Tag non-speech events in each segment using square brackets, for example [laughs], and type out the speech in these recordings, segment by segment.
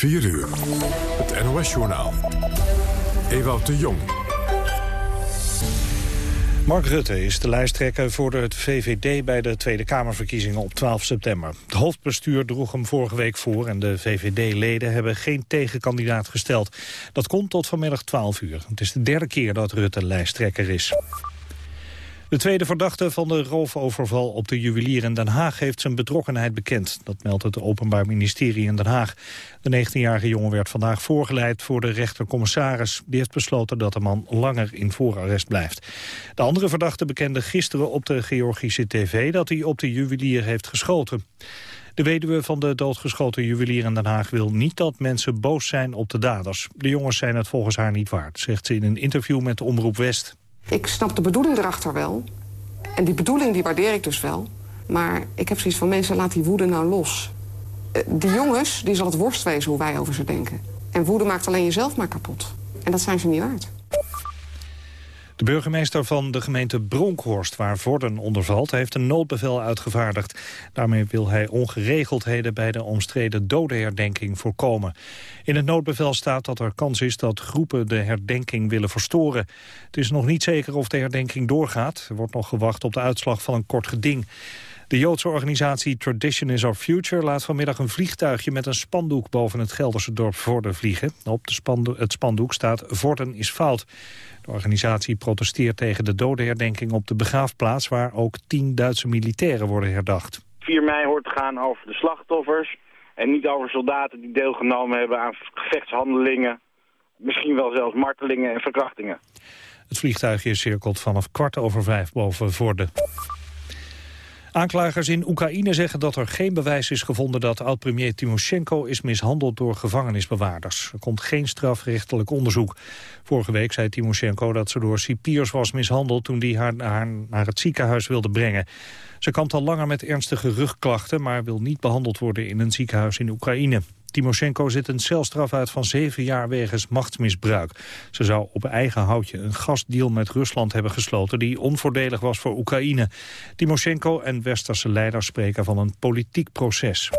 4 uur. Het NOS-journaal. Ewout de Jong. Mark Rutte is de lijsttrekker voor de VVD bij de Tweede Kamerverkiezingen op 12 september. Het hoofdbestuur droeg hem vorige week voor en de VVD-leden hebben geen tegenkandidaat gesteld. Dat komt tot vanmiddag 12 uur. Het is de derde keer dat Rutte lijsttrekker is. De tweede verdachte van de roofoverval op de juwelier in Den Haag heeft zijn betrokkenheid bekend. Dat meldt het Openbaar Ministerie in Den Haag. De 19-jarige jongen werd vandaag voorgeleid voor de rechtercommissaris. Die heeft besloten dat de man langer in voorarrest blijft. De andere verdachte bekende gisteren op de Georgische tv dat hij op de juwelier heeft geschoten. De weduwe van de doodgeschoten juwelier in Den Haag wil niet dat mensen boos zijn op de daders. De jongens zijn het volgens haar niet waard, zegt ze in een interview met Omroep West. Ik snap de bedoeling erachter wel. En die bedoeling die waardeer ik dus wel. Maar ik heb zoiets van mensen, laat die woede nou los. Eh, die jongens, die zal het worst wezen hoe wij over ze denken. En woede maakt alleen jezelf maar kapot. En dat zijn ze niet waard. De burgemeester van de gemeente Bronkhorst, waar Vorden onder valt, heeft een noodbevel uitgevaardigd. Daarmee wil hij ongeregeldheden bij de omstreden dodenherdenking voorkomen. In het noodbevel staat dat er kans is dat groepen de herdenking willen verstoren. Het is nog niet zeker of de herdenking doorgaat. Er wordt nog gewacht op de uitslag van een kort geding. De Joodse organisatie Tradition is Our Future laat vanmiddag een vliegtuigje met een spandoek boven het Gelderse dorp Vorden vliegen. Op de het spandoek staat Vorden is fout. De organisatie protesteert tegen de dodenherdenking op de begraafplaats... waar ook tien Duitse militairen worden herdacht. 4 mei hoort te gaan over de slachtoffers... en niet over soldaten die deelgenomen hebben aan gevechtshandelingen... misschien wel zelfs martelingen en verkrachtingen. Het vliegtuigje cirkelt vanaf kwart over vijf boven Vorden. Aanklagers in Oekraïne zeggen dat er geen bewijs is gevonden dat oud-premier Timoshenko is mishandeld door gevangenisbewaarders. Er komt geen strafrechtelijk onderzoek. Vorige week zei Timoshenko dat ze door cipiers was mishandeld toen haar, haar naar het ziekenhuis wilde brengen. Ze kampt al langer met ernstige rugklachten, maar wil niet behandeld worden in een ziekenhuis in Oekraïne. Timoshenko zit een celstraf uit van zeven jaar wegens machtsmisbruik. Ze zou op eigen houtje een gasdeal met Rusland hebben gesloten... die onvoordelig was voor Oekraïne. Timoshenko en westerse leiders spreken van een politiek proces.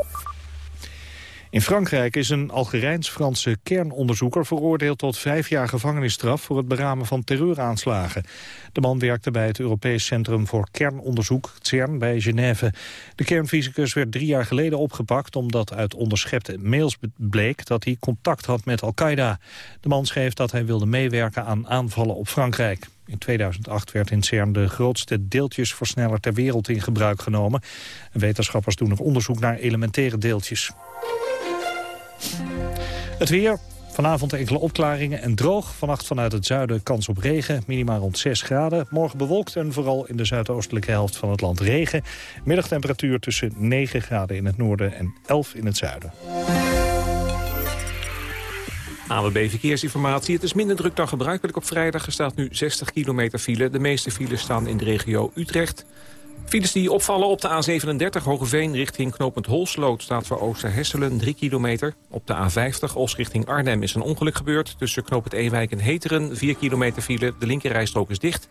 In Frankrijk is een Algerijns-Franse kernonderzoeker veroordeeld tot vijf jaar gevangenisstraf voor het beramen van terreuraanslagen. De man werkte bij het Europees Centrum voor Kernonderzoek, CERN, bij Genève. De kernfysicus werd drie jaar geleden opgepakt omdat uit onderschepte mails bleek dat hij contact had met Al-Qaeda. De man schreef dat hij wilde meewerken aan aanvallen op Frankrijk. In 2008 werd in CERN de grootste deeltjesversneller ter wereld in gebruik genomen. Wetenschappers doen er onderzoek naar elementaire deeltjes. Het weer, Vanavond enkele opklaringen en droog. Vannacht vanuit het zuiden kans op regen, minimaal rond 6 graden. Morgen bewolkt en vooral in de zuidoostelijke helft van het land regen. Middagtemperatuur tussen 9 graden in het noorden en 11 in het zuiden. AWB Verkeersinformatie. Het is minder druk dan gebruikelijk op vrijdag. Er staat nu 60 kilometer file. De meeste files staan in de regio Utrecht. Files die opvallen op de A37 Hogeveen richting knooppunt Holsloot... staat voor Oosterhesselen 3 kilometer. Op de A50 Os richting Arnhem is een ongeluk gebeurd. Tussen knooppunt Ewijk en Heteren 4 kilometer file. De linkerrijstrook is dicht.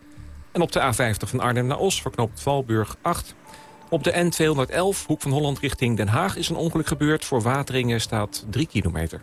En op de A50 van Arnhem naar Os voor knooppunt Valburg 8. Op de N211 Hoek van Holland richting Den Haag is een ongeluk gebeurd. Voor Wateringen staat 3 kilometer.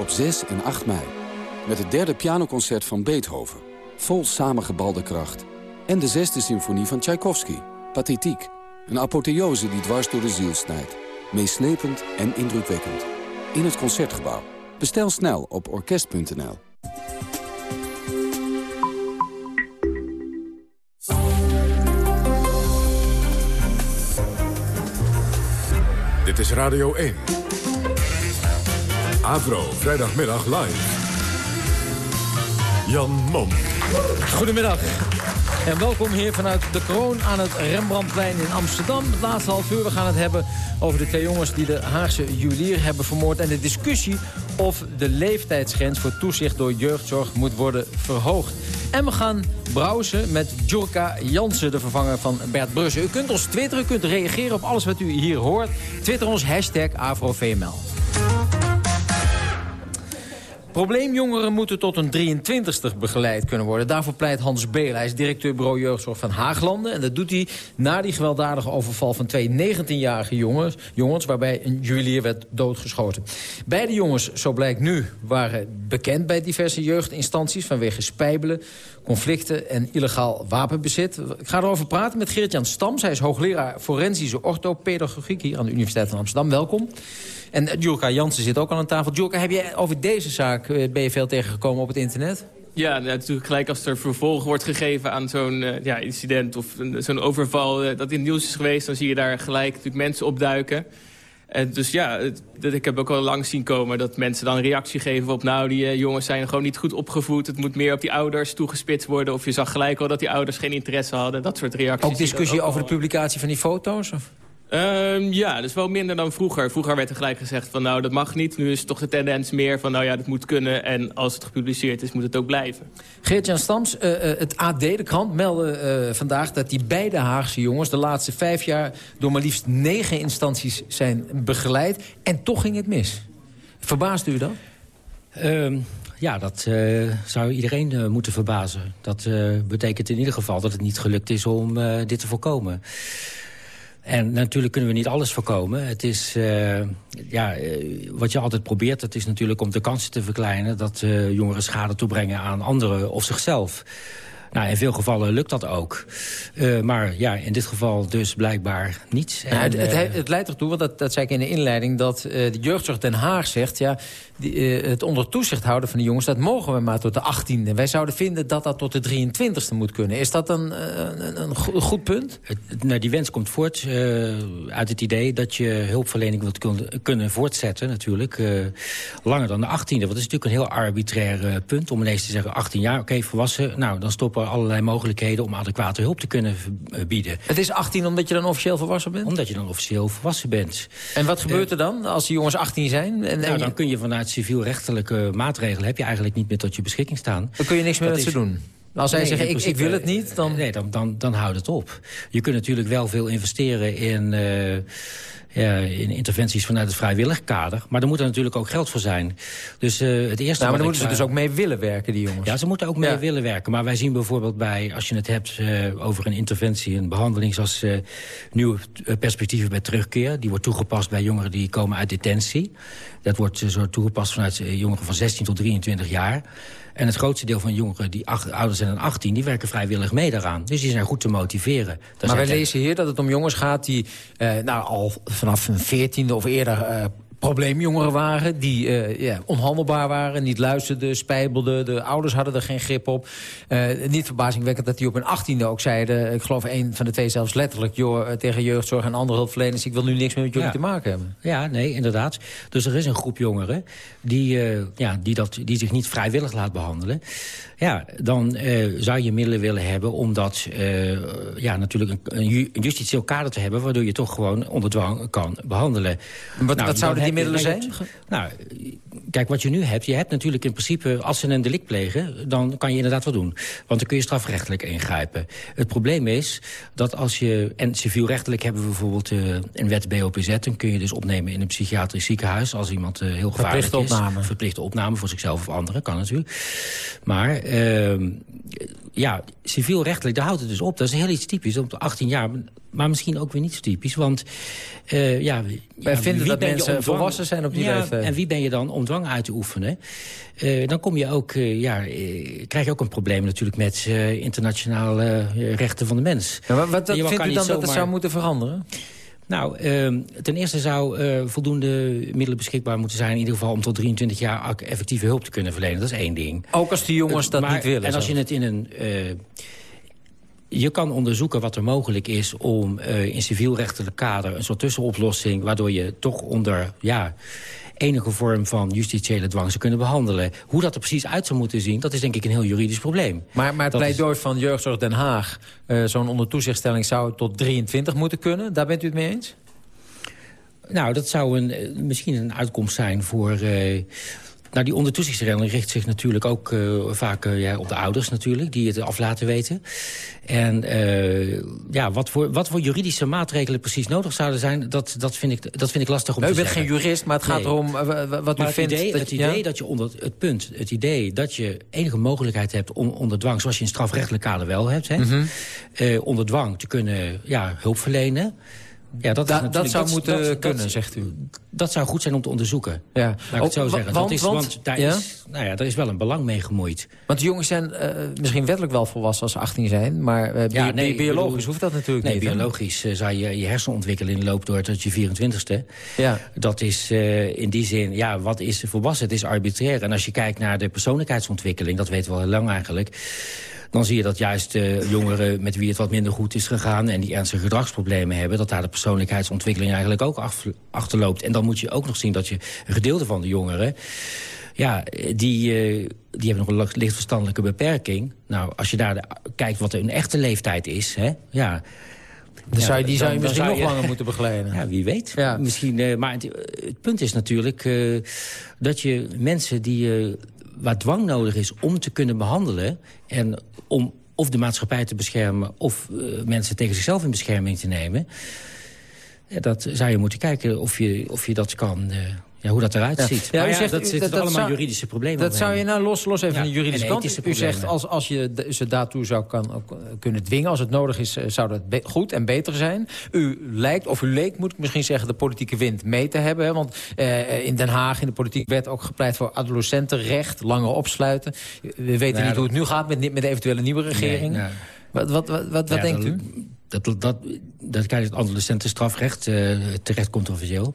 op 6 en 8 mei. Met het derde pianoconcert van Beethoven vol samengebalde kracht. En de zesde symfonie van Tchaikovsky, Pathetiek. Een apotheose die dwars door de ziel snijdt. Meeslepend en indrukwekkend. In het Concertgebouw. Bestel snel op orkest.nl. Dit is Radio 1. Avro, vrijdagmiddag live. Jan Mom. Goedemiddag. En welkom hier vanuit de kroon aan het Rembrandtplein in Amsterdam. Het laatste half uur, we gaan het hebben over de twee jongens... die de Haagse juwelier hebben vermoord... en de discussie of de leeftijdsgrens voor toezicht door jeugdzorg moet worden verhoogd. En we gaan browsen met Jurka Jansen, de vervanger van Bert Brussen. U kunt ons twitteren, u kunt reageren op alles wat u hier hoort. Twitter ons hashtag AfroVML. Probleemjongeren moeten tot een 23ste begeleid kunnen worden. Daarvoor pleit Hans Beel. Hij is directeur bureau jeugdzorg van Haaglanden. En dat doet hij na die gewelddadige overval van twee 19-jarige jongens, jongens... waarbij een juwelier werd doodgeschoten. Beide jongens, zo blijkt nu, waren bekend bij diverse jeugdinstanties... vanwege spijbelen, conflicten en illegaal wapenbezit. Ik ga erover praten met Geert-Jan Stams. Hij is hoogleraar forensische orthopedagogiek hier aan de Universiteit van Amsterdam. Welkom. En uh, Jurka Jansen zit ook aan tafel. Jurka, heb je over deze zaak uh, ben je veel tegengekomen op het internet? Ja, natuurlijk gelijk als er vervolg wordt gegeven aan zo'n uh, ja, incident of zo'n overval uh, dat in het nieuws is geweest, dan zie je daar gelijk natuurlijk mensen opduiken. En dus ja, het, dat, ik heb ook al lang zien komen dat mensen dan reactie geven op... nou, die uh, jongens zijn gewoon niet goed opgevoed. Het moet meer op die ouders toegespitst worden. Of je zag gelijk al dat die ouders geen interesse hadden. Dat soort reacties. Ook discussie ook over de publicatie van die foto's? Of? Um, ja, dus wel minder dan vroeger. Vroeger werd er gelijk gezegd van nou, dat mag niet. Nu is toch de tendens meer van nou ja, dat moet kunnen. En als het gepubliceerd is, moet het ook blijven. Geert-Jan Stams, uh, uh, het AD, de krant, meldde uh, vandaag... dat die beide Haagse jongens de laatste vijf jaar... door maar liefst negen instanties zijn begeleid. En toch ging het mis. Verbaast u dat? Um, ja, dat uh, zou iedereen uh, moeten verbazen. Dat uh, betekent in ieder geval dat het niet gelukt is om dit te voorkomen. En natuurlijk kunnen we niet alles voorkomen. Het is, uh, ja, wat je altijd probeert, dat is natuurlijk om de kansen te verkleinen... dat uh, jongeren schade toebrengen aan anderen of zichzelf. Nou, in veel gevallen lukt dat ook. Uh, maar ja, in dit geval dus blijkbaar niet. En, het, het, het, leidt ertoe, want dat, dat zei ik in de inleiding... dat de jeugdzorg Den Haag zegt... ja, die, uh, het onder toezicht houden van de jongens... dat mogen we maar tot de 18e. Wij zouden vinden dat dat tot de 23e moet kunnen. Is dat een, een, een goed punt? Het, nou, die wens komt voort uh, uit het idee... dat je hulpverlening wilt kunnen, kunnen voortzetten natuurlijk. Uh, langer dan de 18e. Want dat is natuurlijk een heel arbitrair punt... om ineens te zeggen 18 jaar, oké, okay, volwassen... nou, dan stoppen allerlei mogelijkheden om adequate hulp te kunnen bieden. Het is 18 omdat je dan officieel volwassen bent? Omdat je dan officieel volwassen bent. En wat gebeurt er dan als die jongens 18 zijn? En, nou, dan kun je vanuit civielrechtelijke maatregelen... heb je eigenlijk niet meer tot je beschikking staan. Dan kun je niks meer met ze doen? Als zij nee, zeggen, ik, ik, wil het niet, dan... Nee, dan, dan, dan houdt het op. Je kunt natuurlijk wel veel investeren in... Uh, ja, in interventies vanuit het vrijwillig kader. Maar daar moet er natuurlijk ook geld voor zijn. Dus uh, het eerste... Nou, maar dan moeten ze dus ook mee willen werken, die jongens. Ja, ze moeten ook mee ja. willen werken. Maar wij zien bijvoorbeeld bij, als je het hebt uh, over een interventie... een behandeling zoals nieuwe perspectieven bij terugkeer... die wordt toegepast bij jongeren die komen uit detentie. Dat wordt zo toegepast vanuit jongeren van 16 tot 23 jaar. En het grootste deel van jongeren die ouder zijn dan 18... die werken vrijwillig mee daaraan. Dus die zijn goed te motiveren. Maar wij lezen hier dat het om jongens gaat die uh, nou, al vanaf hun veertiende of eerder... Probleemjongeren waren, die uh, ja, onhandelbaar waren, niet luisterden, spijbelden. De ouders hadden er geen grip op. Uh, niet verbazingwekkend dat die op hun achttiende ook zeiden... ik geloof een van de twee zelfs letterlijk joh, tegen jeugdzorg en andere hulpverleners... ik wil nu niks meer met jullie ja. te maken hebben. Ja, nee, inderdaad. Dus er is een groep jongeren die, uh, ja, die, dat, die zich niet vrijwillig laat behandelen. Ja, dan zou je middelen willen hebben om dat ja, natuurlijk een, een justitieel kader te hebben... waardoor je toch gewoon onder dwang kan behandelen. Wat, nou, wat zouden die middelen zijn? Nou, kijk, wat je nu hebt... je hebt natuurlijk in principe, als ze een delict plegen... dan kan je inderdaad wat doen. Want dan kun je strafrechtelijk ingrijpen. Het probleem is dat als je... en civielrechtelijk hebben we bijvoorbeeld uh, een wet BOPZ... dan kun je dus opnemen in een psychiatrisch ziekenhuis... als iemand uh, heel gevaarlijk Verplichte is. Opname. Verplichte opname voor zichzelf of anderen, kan natuurlijk. Maar... Uh, ja, civielrechtelijk, daar houdt het dus op. Dat is heel iets typisch, op 18 jaar, maar misschien ook weer niet zo typisch. Want uh, ja, wij ja, vinden dat mensen volwassen zijn op die ja, leeftijd. En wie ben je dan om dwang uit te oefenen? Uh, dan kom je ook, uh, ja, krijg je ook een probleem natuurlijk met internationale rechten van de mens. Ja, wat wat vindt u dan dat zomaar... het zou moeten veranderen? Nou, uh, ten eerste zou uh, voldoende middelen beschikbaar moeten zijn... in ieder geval om tot 23 jaar effectieve hulp te kunnen verlenen. Dat is één ding. Ook als die jongens uh, dat maar, niet willen? En als je het in een... je kan onderzoeken wat er mogelijk is om in civielrechtelijk kader... een soort tussenoplossing, waardoor je toch onder... ja enige vorm van justitiële dwang zou kunnen behandelen. Hoe dat er precies uit zou moeten zien, dat is denk ik een heel juridisch probleem. Maar, maar het Dat is- pleidooi van Jeugdzorg Den Haag... eh, zo'n ondertoezichtstelling zou tot 23 moeten kunnen. Daar bent u het mee eens? Nou, dat zou een, eh, misschien een uitkomst zijn voor... eh, nou, die ondertoezichtstelling richt zich natuurlijk ook eh, vaak eh, ja, op de ouders natuurlijk... die het af laten weten. En eh, ja, wat voor, wat voor juridische maatregelen precies nodig zouden zijn... dat, dat, vind, ik, dat vind ik lastig om Nou, te u bent zeggen. geen jurist, maar het gaat erom w- wat Maar u vindt. idee, dat, het ja? idee dat je onder het punt, het idee dat je enige mogelijkheid hebt om onder dwang, zoals je in strafrechtelijk kader wel hebt, hè, eh, onder dwang te kunnen ja, hulp verlenen. Ja, dat, Da- dat zou moeten dat- kunnen, zegt u. Dat zou goed zijn om te onderzoeken. Ja. Laat ik het zo Oh, wa- zeggen. want- dat is, want- want, daar, ja? is, nou ja, daar is wel een belang mee gemoeid. Want de jongens zijn eh, misschien wettelijk wel volwassen als ze 18 zijn... maar eh, Ja, nee, bi- biologisch bedoel- hoeft dat natuurlijk Nee, niet. hè? biologisch eh, zou je je hersenontwikkeling loopt door tot je 24ste. Ja. Dat is in die zin, ja, wat is volwassen? Het is arbitrair. En als je kijkt naar de persoonlijkheidsontwikkeling, dat weten we al heel lang eigenlijk... dan zie je dat juist eh, jongeren met wie het wat minder goed is gegaan... en die ernstige gedragsproblemen hebben... dat daar de persoonlijkheidsontwikkeling eigenlijk ook achterloopt. En dan moet je ook nog zien dat je een gedeelte van de jongeren... Ja, die, eh, die hebben nog een licht verstandelijke beperking. Nou, als je daar de- kijkt wat een echte leeftijd is... Hè, ja, Dan ja, zou je, die zou je misschien nog langer moeten begeleiden. [laughs] ja, wie weet. Ja. Misschien, eh, maar het, het punt is natuurlijk dat je mensen die, waar dwang nodig is om te kunnen behandelen... en om of de maatschappij te beschermen of eh, mensen tegen zichzelf in bescherming te nemen... ja, dat zou je moeten kijken of je, of je dat kan... eh, ja, hoe dat eruit ziet. Ja, ja, zegt- dat zitten allemaal zou- juridische problemen Dat zou je nou los, los even Ja, van de juridische kant. U zegt als, als je ze daartoe zou kan, ook, kunnen dwingen, als het nodig is, eh, zou dat goed en beter zijn. U lijkt, of u leek, moet ik misschien zeggen, de politieke wind mee te hebben. Hè? Want eh, in Den Haag, in de politiek werd ook gepleit voor adolescentenrecht, langer opsluiten. We weten Nou, niet hoe het nu gaat met, met de eventuele nieuwe regering. Nee, nou, Wat, wat, wat, wat, Ja, denkt u? Dat, dat, dat, dat krijgt het adolescentenstrafrecht, eh terecht controversieel.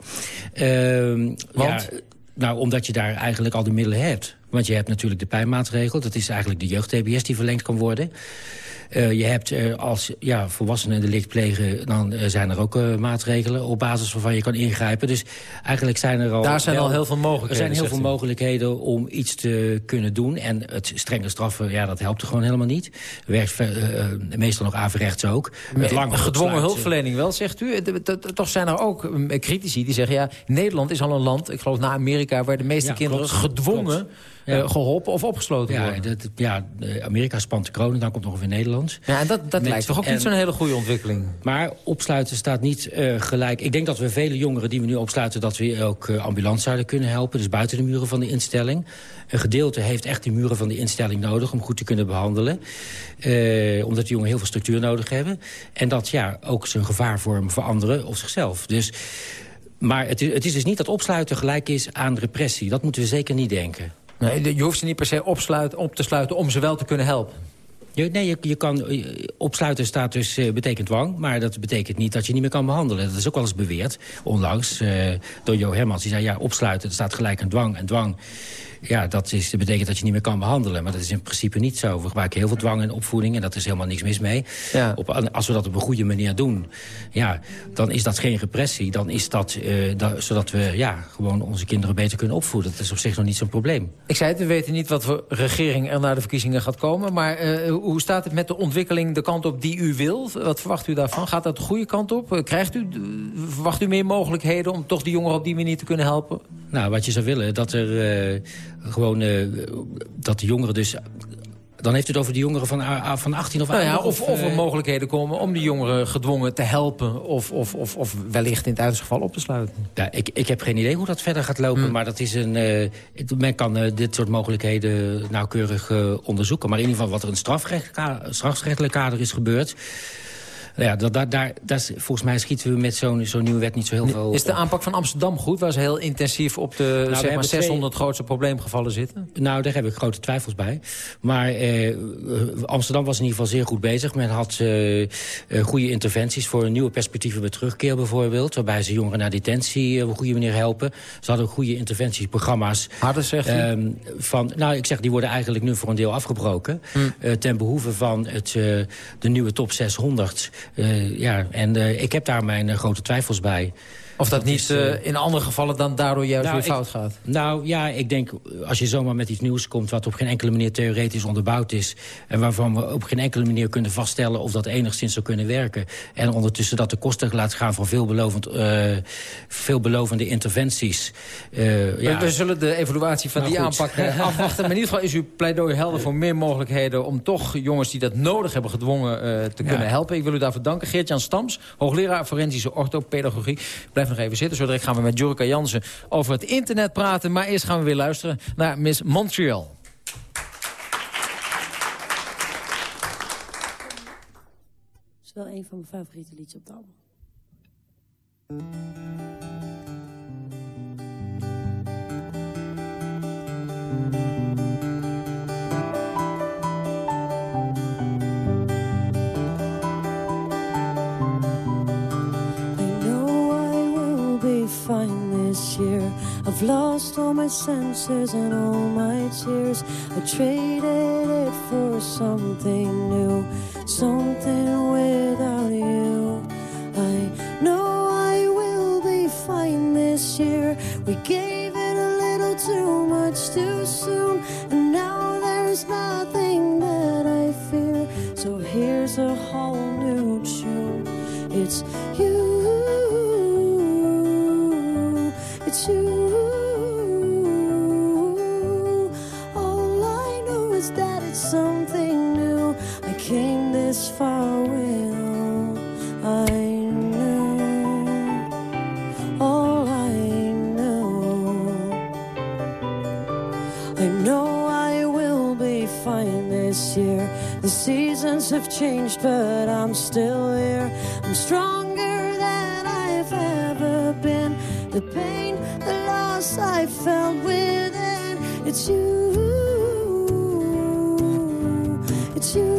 Ehm, Want? Ja, nou, omdat je daar eigenlijk al de middelen hebt. Want je hebt natuurlijk de pijnmaatregel. Dat is eigenlijk de jeugd-TBS die verlengd kan worden. Eh, je hebt eh, als ja, volwassenen delict plegen... dan eh, zijn er ook maatregelen op basis waarvan je kan ingrijpen. Dus eigenlijk zijn er al... Daar zijn wel- al heel veel Er mogelijkheden. zijn heel veel u. mogelijkheden om iets te kunnen doen. En het strenge straffen, ja, dat helpt er gewoon helemaal niet. Werkt meestal nog averechts ook. Langer Gedwongen hulpverlening wel, zegt u. Toch zijn er ook mm, critici die zeggen... ja, Nederland is al een land, ik geloof na Amerika... waar de meeste Ja, kinderen klopt, gedwongen klopt. Ja. eh, geholpen of opgesloten Ja, worden. dat, ja, Amerika spant de kroon, dan komt nog weer Nederland. Ja, en dat, dat Met- lijkt toch ook en- niet zo'n hele goede ontwikkeling. Maar opsluiten staat niet eh, gelijk. Ik denk dat we vele jongeren die we nu opsluiten... dat we ook uh, ambulant zouden kunnen helpen. Dus buiten de muren van de instelling. Een gedeelte heeft echt die muren van de instelling nodig... om goed te kunnen behandelen. Eh, omdat die jongeren heel veel structuur nodig hebben. En dat ja, ook zijn gevaar vormen voor anderen of zichzelf. Dus, maar het is, het is dus niet dat opsluiten gelijk is aan repressie. Dat moeten we zeker niet denken. Nee, je hoeft ze niet per se opsluiten, op te sluiten om ze wel te kunnen helpen. Je, nee, je, kan, eh, opsluiten staat dus, eh, betekent dwang. Maar dat betekent niet dat je niet meer kan behandelen. Dat is ook wel eens beweerd, onlangs, eh, door Jo Hermans. Die zei, ja, opsluiten, staat gelijk aan dwang. En dwang, ja, dat, is, dat betekent dat je niet meer kan behandelen. Maar dat is in principe niet zo. We gebruiken heel veel dwang in opvoeding en dat is helemaal niks mis mee. Ja. Op, als we dat op een goede manier doen, ja, dan is dat geen repressie. Dan is dat, eh, da- zodat we ja, gewoon onze kinderen beter kunnen opvoeden. Dat is op zich nog niet zo'n probleem. Ik zei het, we weten niet wat voor regering er na de verkiezingen gaat komen. Maar eh, hoe staat het met de ontwikkeling de kant op die u wil? Wat verwacht u daarvan? Gaat dat de goede kant op? Eh, Krijgt u, verwacht u meer mogelijkheden om toch die jongeren op die manier te kunnen helpen? Nou, wat je zou willen, dat er gewoon... eh, dat de jongeren dus... Dan heeft u het over de jongeren van, a- van 18 of Nou ja, ouder, of, of er eh, mogelijkheden komen om die jongeren gedwongen te helpen... of, of, of, of wellicht in het uiterste geval op te sluiten. Ja, ik, ik heb geen idee hoe dat verder gaat lopen. Hmm. Maar dat is een, eh, men kan eh, dit soort mogelijkheden nauwkeurig eh, onderzoeken. Maar in ieder geval wat er in het strafrecht, strafrechtelijk kader is gebeurd... Ja, dat, dat, daar, dat is, volgens mij schieten we met zo'n zo'n nieuwe wet niet zo heel veel... Is de op. aanpak van Amsterdam goed? Waar ze heel intensief op de we zeg maar hebben 600 twee- grootste probleemgevallen zitten? Nou, daar heb ik grote twijfels bij. Maar eh, Amsterdam was in ieder geval zeer goed bezig. Men had eh, eh, goede interventies voor nieuwe perspectieven bij terugkeer bijvoorbeeld. Waarbij ze jongeren naar detentie eh, op een goede manier helpen. Ze hadden ook goede interventieprogramma's. Harder zegt u? Ehm, van, nou, ik zeg, die worden eigenlijk nu voor een deel afgebroken. eh, ten behoeve van het, eh, de nieuwe top 600. Eh, ja, en eh, ik heb daar mijn eh, grote twijfels bij. Of dat, niet uh, in andere gevallen dan daardoor juist nou, weer fout gaat? Nou ja, ik denk als je zomaar met iets nieuws komt... wat op geen enkele manier theoretisch onderbouwd is... en waarvan we op geen enkele manier kunnen vaststellen... of dat enigszins zou kunnen werken... en ondertussen dat de kosten laat gaan van veelbelovend, uh, veelbelovende interventies... Uh, ja. we, zullen de evaluatie van die aanpak [laughs] afwachten. Maar in ieder geval is uw pleidooi helder voor meer mogelijkheden... om toch jongens die dat nodig hebben gedwongen te kunnen helpen. Ik wil u daarvoor danken. Geert-Jan Stams, hoogleraar forensische orthopedagogie. Blijf nog even zitten. Zo gaan we met Jurka Jansen over het internet praten. Maar eerst gaan we weer luisteren naar Miss Montreal. Is wel een van mijn favoriete liedjes op de I've lost all my senses and all my tears. I traded it for something new, something without you. I know I will be fine this year. We gave it a little too much too soon, and now there's nothing that I fear. So here's a whole new tune. It's you. All I know is that it's something new. I came this far with I know. All I know. I know I will be fine this year. The seasons have changed, but I'm still here. I'm strong. The pain, the loss I felt within, it's you. It's you.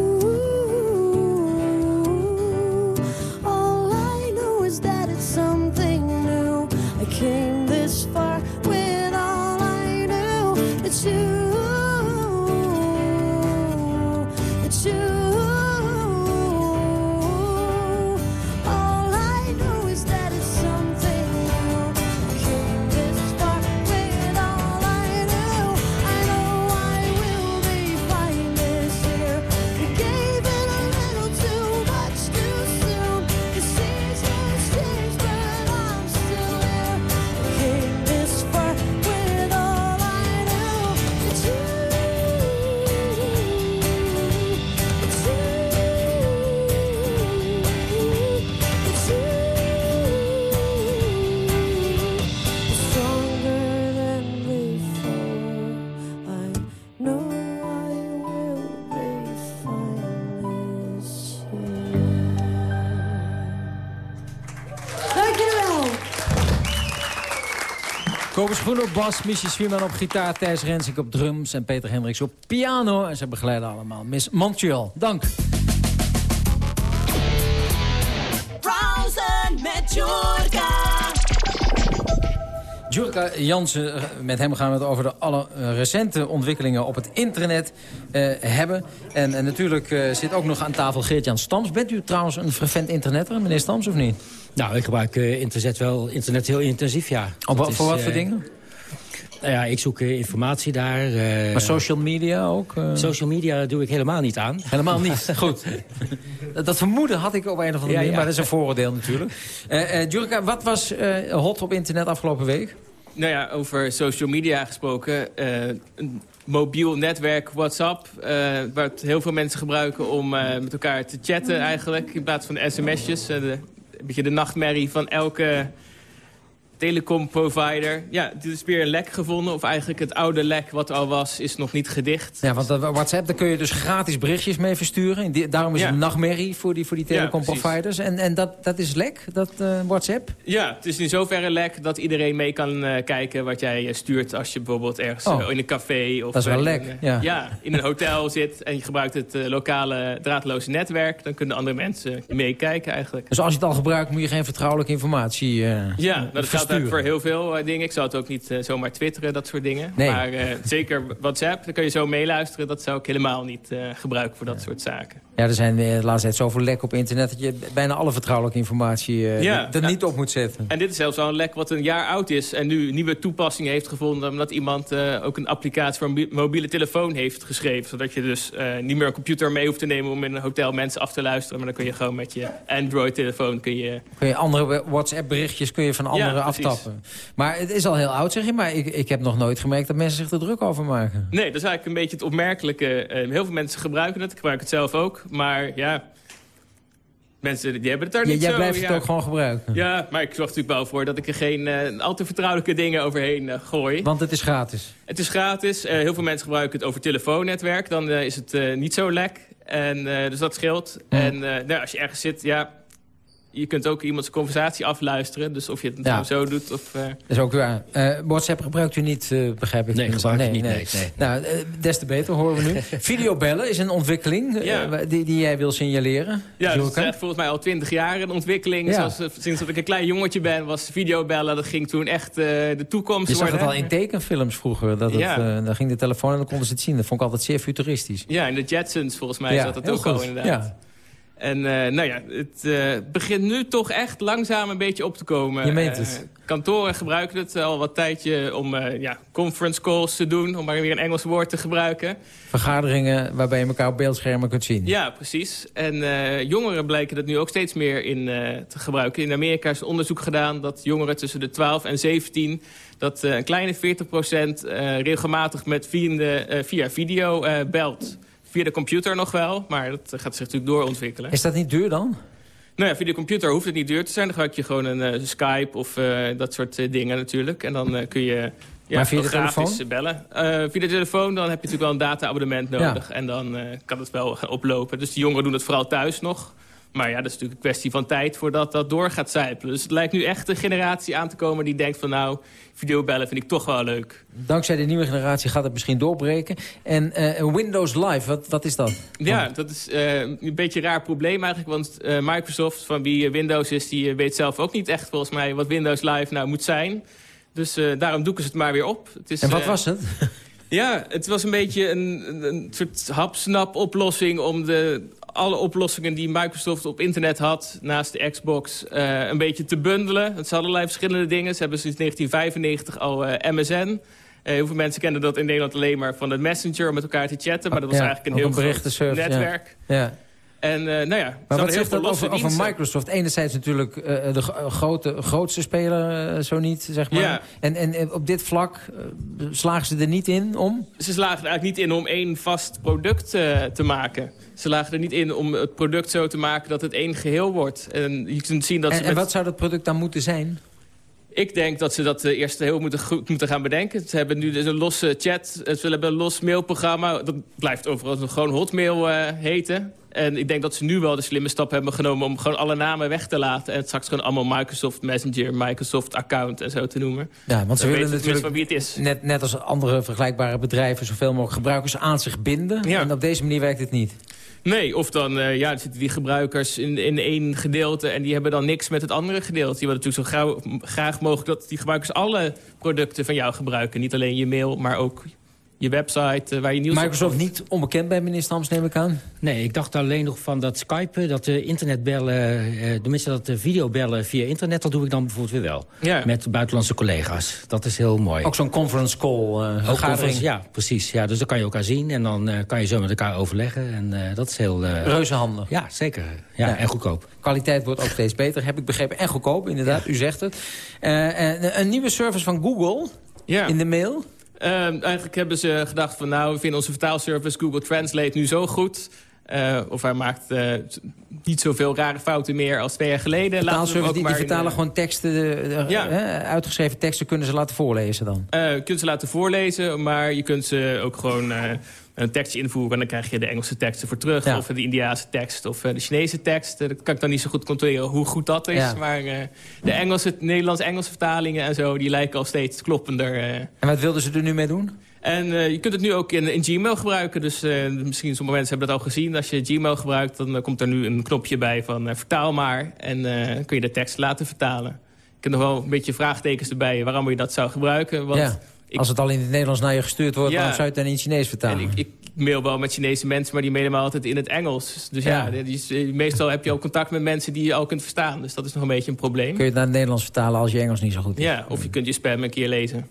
Kobus Groen op bas, Michie Swieman op gitaar... Thijs Rensink op drums en Peter Hendricks op piano. En ze begeleiden allemaal Miss Montreal. Dank. Jansen, eh, met hem gaan we het over de alle eh, recente ontwikkelingen op het internet uh, hebben. En, en natuurlijk uh, zit ook nog aan tafel Geert-Jan Stams. Bent u trouwens een frequent internetter, meneer Stams, of niet? Nou, ik gebruik uh, internet wel internet heel intensief, ja. Op, voor wat voor dingen? Nou ja, ik zoek informatie daar. maar social media ook? Social media doe ik helemaal niet aan. Helemaal niet, [laughs] goed. dat vermoeden had ik op een of andere manier, maar dat is een vooroordeel natuurlijk. Jurka, wat was hot op internet afgelopen week? Nou ja, over social media gesproken. een mobiel netwerk WhatsApp. Uh, wat heel veel mensen gebruiken om uh, met elkaar te chatten eigenlijk. In plaats van sms'jes. Een beetje de nachtmerrie van elke telecomprovider. Ja, dit is weer een lek gevonden. Of eigenlijk het oude lek wat al was, is nog niet gedicht. Ja, want WhatsApp, daar kun je dus gratis berichtjes mee versturen. daarom is het een nachtmerrie voor die, voor die telecomproviders. en en dat, dat is lek, dat uh, WhatsApp? Ja, het is in zoverre lek dat iedereen mee kan uh, kijken wat jij stuurt... als je bijvoorbeeld ergens oh. in een café of dat is wel lek, ja. ja. in een hotel [laughs] zit... en je gebruikt het lokale draadloze netwerk... dan kunnen andere mensen meekijken eigenlijk. Dus als je het al gebruikt, moet je geen vertrouwelijke informatie Ja, nou, dat gaat voor heel veel uh, dingen. Ik zou het ook niet uh, zomaar twitteren, dat soort dingen. Nee. Maar uh, zeker WhatsApp, dan kun je zo meeluisteren. Dat zou ik helemaal niet gebruiken voor dat soort zaken. Ja, er zijn eh, de laatste tijd zoveel lek op internet... dat je bijna alle vertrouwelijke informatie eh, Ja, er ja. niet op moet zetten. En dit is zelfs al een lek wat een jaar oud is... en nu nieuwe toepassingen heeft gevonden... omdat iemand eh, ook een applicatie voor een mobi- mobiele telefoon heeft geschreven. Zodat je dus niet meer een computer mee hoeft te nemen... om in een hotel mensen af te luisteren. Maar dan kun je gewoon met je Android-telefoon... kun je Kun je andere WhatsApp-berichtjes kun je van anderen Ja, aftappen. Maar het is al heel oud, zeg je. Maar ik, ik heb nog nooit gemerkt dat mensen zich er druk over maken. Nee, dat is eigenlijk een beetje het opmerkelijke. Heel veel mensen gebruiken het. Ik gebruik het zelf ook. Maar ja, mensen die hebben het daar niet jij zo... blijft ja. het ook gewoon gebruiken. Ja, maar ik zorg natuurlijk wel voor dat ik er geen eh, al te vertrouwelijke dingen overheen eh, gooi. Want het is gratis. Het is gratis. Eh, heel veel mensen gebruiken het over telefoonnetwerk. Dan is het niet zo lek. En, dus dat scheelt. Ja. En nou, als je ergens zit, ja... Je kunt ook iemands conversatie afluisteren. Dus of je het Ja. nou zo doet of... eh, Dat is ook waar. Eh, WhatsApp gebruikt u niet, eh, begrijp ik. Nee, gebruik ik niet, nee, nee. Nou, eh, des te beter, horen we nu. [laughs] Videobellen is een ontwikkeling Ja. die, die jij wil signaleren. Ja, dat is volgens mij al twintig jaar een ontwikkeling. Ja. Zoals, sinds dat ik een klein jongetje ben, was videobellen. Dat ging toen echt eh, de toekomst Je zag worden. het al in tekenfilms vroeger. Dat het, Ja. dan ging de telefoon en dan konden ze het zien. Dat vond ik altijd zeer futuristisch. Ja, in de Jetsons volgens mij Ja, zat dat ook al inderdaad. En eh, nou ja, het eh, begint nu toch echt langzaam een beetje op te komen. Je meent Eh, het. kantoren gebruiken het al wat tijdje om eh, ja, conference calls te doen. Om maar weer een Engels woord te gebruiken. Vergaderingen waarbij je elkaar op beeldschermen kunt zien. Ja, precies. En eh, jongeren blijken dat nu ook steeds meer in eh, te gebruiken. In Amerika is onderzoek gedaan dat jongeren tussen de 12 en 17... dat eh, een kleine 40% eh, regelmatig met vrienden eh, via video eh, belt. Via de computer nog wel, maar dat gaat zich natuurlijk doorontwikkelen. Is dat niet duur dan? Nou ja, via de computer hoeft het niet duur te zijn. Dan gebruik je gewoon een eh, Skype of eh, dat soort eh, dingen natuurlijk. En dan kun je ja, Maar via de telefoon? bellen. Via de telefoon dan heb je natuurlijk wel een data-abonnement nodig. En dan kan het wel gaan [laughs] oplopen. Dus die jongeren doen het vooral thuis nog. Maar ja, dat is natuurlijk een kwestie van tijd voordat dat door gaat zijpelen. Dus het lijkt nu echt een generatie aan te komen die denkt van... nou, videobellen vind ik toch wel leuk. Dankzij de nieuwe generatie gaat het misschien doorbreken. En eh, Windows Live, wat, wat is dat? Ja, dat is eh, een beetje een raar probleem eigenlijk. Want eh, Microsoft, van wie Windows is, die weet zelf ook niet echt volgens mij wat Windows Live nou moet zijn. Dus daarom doeken ze het maar weer op. Het is, En wat was het? [laughs] Ja, het was een beetje een, een, soort hapsnap-oplossing... om de, alle oplossingen die Microsoft op internet had... naast de Xbox, eh, een beetje te bundelen. Het zijn allerlei verschillende dingen. Ze hebben sinds 1995 al eh, MSN... Eh, heel veel mensen kennen dat in Nederland alleen maar van de Messenger om met elkaar te chatten. Maar dat was Ja, eigenlijk een heel een groot berichtenservice, ja. netwerk. Ja. En eh, nou ja, Maar wat zegt dat over. Microsoft? Enerzijds natuurlijk eh, de gro- grote, grootste speler, eh, zo niet, zeg maar. Ja. En, en, op dit vlak eh, slagen ze er niet in om? Ze slagen er eigenlijk niet in om één vast product eh, te maken. Ze lagen er niet in om het product zo te maken dat het één geheel wordt. En je kunt zien dat En, ze en met- wat zou dat product dan moeten zijn? Ik denk dat ze dat eh, eerst heel moeten, goed moeten gaan bedenken. Ze hebben nu dus een losse chat, ze hebben een los mailprogramma. Dat blijft overigens nog gewoon Hotmail eh, heten. En ik denk dat ze nu wel de slimme stap hebben genomen... om gewoon alle namen weg te laten. En het straks gewoon allemaal Microsoft Messenger, Microsoft Account en zo te noemen. Ja, want ze willen natuurlijk van wie het is. net, net als andere vergelijkbare bedrijven... zoveel mogelijk gebruikers aan zich binden. Ja. En op deze manier werkt het niet. Nee, of dan eh, ja, zitten die gebruikers in, in één gedeelte... en die hebben dan niks met het andere gedeelte. Die willen natuurlijk zo gauw, graag mogelijk dat die gebruikers alle producten van jou gebruiken. Niet alleen je mail, maar ook je website eh, waar je nieuws op Microsoft komt. niet onbekend bij meneer Stams, neem ik aan. Nee, ik dacht alleen nog van dat Skype, dat de internetbellen... eh, tenminste dat de videobellen via internet, dat doe ik dan bijvoorbeeld weer wel. Ja. Met buitenlandse collega's. Dat is heel mooi. Ook zo'n conference call, eh Ook overigens- Ja, precies. Ja, dus dan kan je elkaar zien en dan eh, kan je zo met elkaar overleggen. En eh, dat is heel... eh, Reuzenhandig. ja, zeker. Ja, Ja. en goedkoop. Kwaliteit wordt ook steeds beter, heb ik begrepen. En goedkoop, inderdaad, u zegt het. Eh, en een nieuwe service van Google Ja. in de mail. Ehm, eigenlijk hebben ze gedacht van nou, we vinden onze vertaalservice Google Translate nu zo goed. Eh, of hij maakt eh, niet zoveel rare fouten meer als twee jaar geleden. Vertaalservice, die, die in, vertalen eh, gewoon teksten, Ja. eh, uitgeschreven teksten kunnen ze laten voorlezen dan. Eh, je kunt ze laten voorlezen, maar je kunt ze ook gewoon een tekstje invoeren... en dan krijg je de Engelse teksten voor terug. Ja. Of de Indiaanse tekst of eh, de Chinese tekst. Eh, dat kan ik dan niet zo goed controleren hoe goed dat is. Ja. Maar eh, de Engelse, Nederlands-Engelse vertalingen en zo... die lijken al steeds kloppender. En wat wilden ze er nu mee doen? En je kunt het nu ook in, in Gmail gebruiken. Dus eh, misschien sommige mensen hebben dat al gezien. Als je Gmail gebruikt, dan komt er nu een knopje bij van vertaal maar. En kun je de tekst laten vertalen. Ik heb nog wel een beetje vraagtekens erbij waarom je dat zou gebruiken. Want Ja. Als het al in het Nederlands naar je gestuurd wordt, Ja. dan zou je het dan in het Chinees vertalen. En ik, ik mail wel met Chinese mensen, maar die mailen me altijd in het Engels. Dus ja, Ja. die eh, meestal heb je ook contact met mensen die je al kunt verstaan. Dus dat is nog een beetje een probleem. Kun je het naar het Nederlands vertalen als je Engels niet zo goed is. Ja, of je kunt je spam een keer lezen.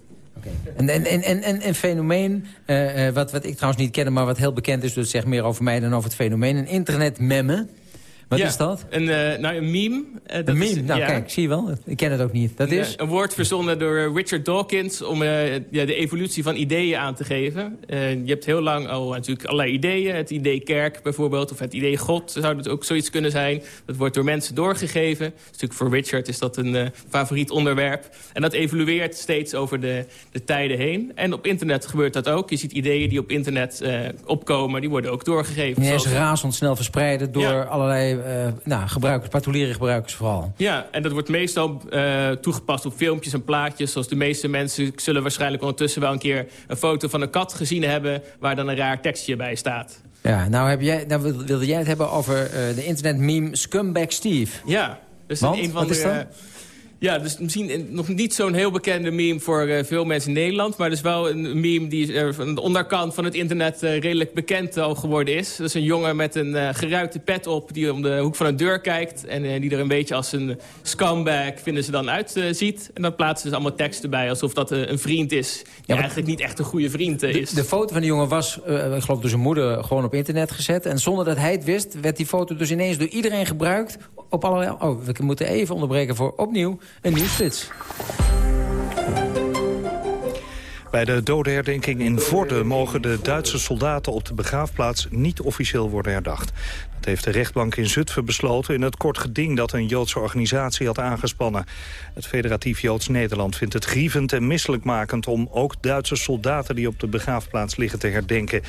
En, en, en, en, en een fenomeen, eh, eh, wat, wat ik trouwens niet ken, maar wat heel bekend is... dus het zegt meer over mij dan over het fenomeen. Een internetmemme. Wat Ja, is dat? Een, eh, nou, een meme. eh, dat Een is- meme. nou, ja. kijk, zie je wel. Ik ken het ook niet. Dat is... Een woord verzonnen door Richard Dawkins om eh, ja, de evolutie van ideeën aan te geven. Je hebt heel lang al natuurlijk allerlei ideeën. Het idee kerk bijvoorbeeld, of het idee God zou dat ook zoiets kunnen zijn. Dat wordt door mensen doorgegeven. Dus natuurlijk voor Richard is dat een favoriet onderwerp. En dat evolueert steeds over de, de tijden heen. En op internet gebeurt dat ook. Je ziet ideeën die op internet opkomen, die worden ook doorgegeven. Die is razendsnel verspreiden door Ja. allerlei eh, nou, gebruikers, particuliere gebruikers vooral. Ja, en dat wordt meestal eh, toegepast op filmpjes en plaatjes. Zoals de meeste mensen zullen waarschijnlijk ondertussen wel een keer... een foto van een kat gezien hebben... waar dan een raar tekstje bij staat. Ja, nou, heb jij, nou wil- wilde jij het hebben over eh, de internetmeme Scumbag Steve. Ja, dus Want? een van Wat de... is ja, dus misschien nog niet zo'n heel bekende meme voor eh, veel mensen in Nederland. Maar dus wel een meme die er van de onderkant van het internet eh, redelijk bekend al geworden is. Dat is een jongen met een geruite pet op die om de hoek van een deur kijkt. En die er een beetje als een scumbag vinden ze dan uit eh, ziet. En dan plaatsen ze allemaal teksten bij alsof dat een vriend is. Die maar- eigenlijk niet echt een goede vriend eh, De, is. de foto van de jongen was, ik geloof door zijn moeder, gewoon op internet gezet. En zonder dat hij het wist, werd die foto dus ineens door iedereen gebruikt. Op allerlei... Oh, we moeten even onderbreken voor opnieuw een nieuwsflits. Bij de dodenherdenking in Vorden mogen de Duitse soldaten op de begraafplaats niet officieel worden herdacht. Dat heeft de rechtbank in Zutphen besloten in het kort geding dat een Joodse organisatie had aangespannen. Het federatief Joods Nederland vindt het grievend en misselijkmakend om ook Duitse soldaten die op de begraafplaats liggen te herdenken.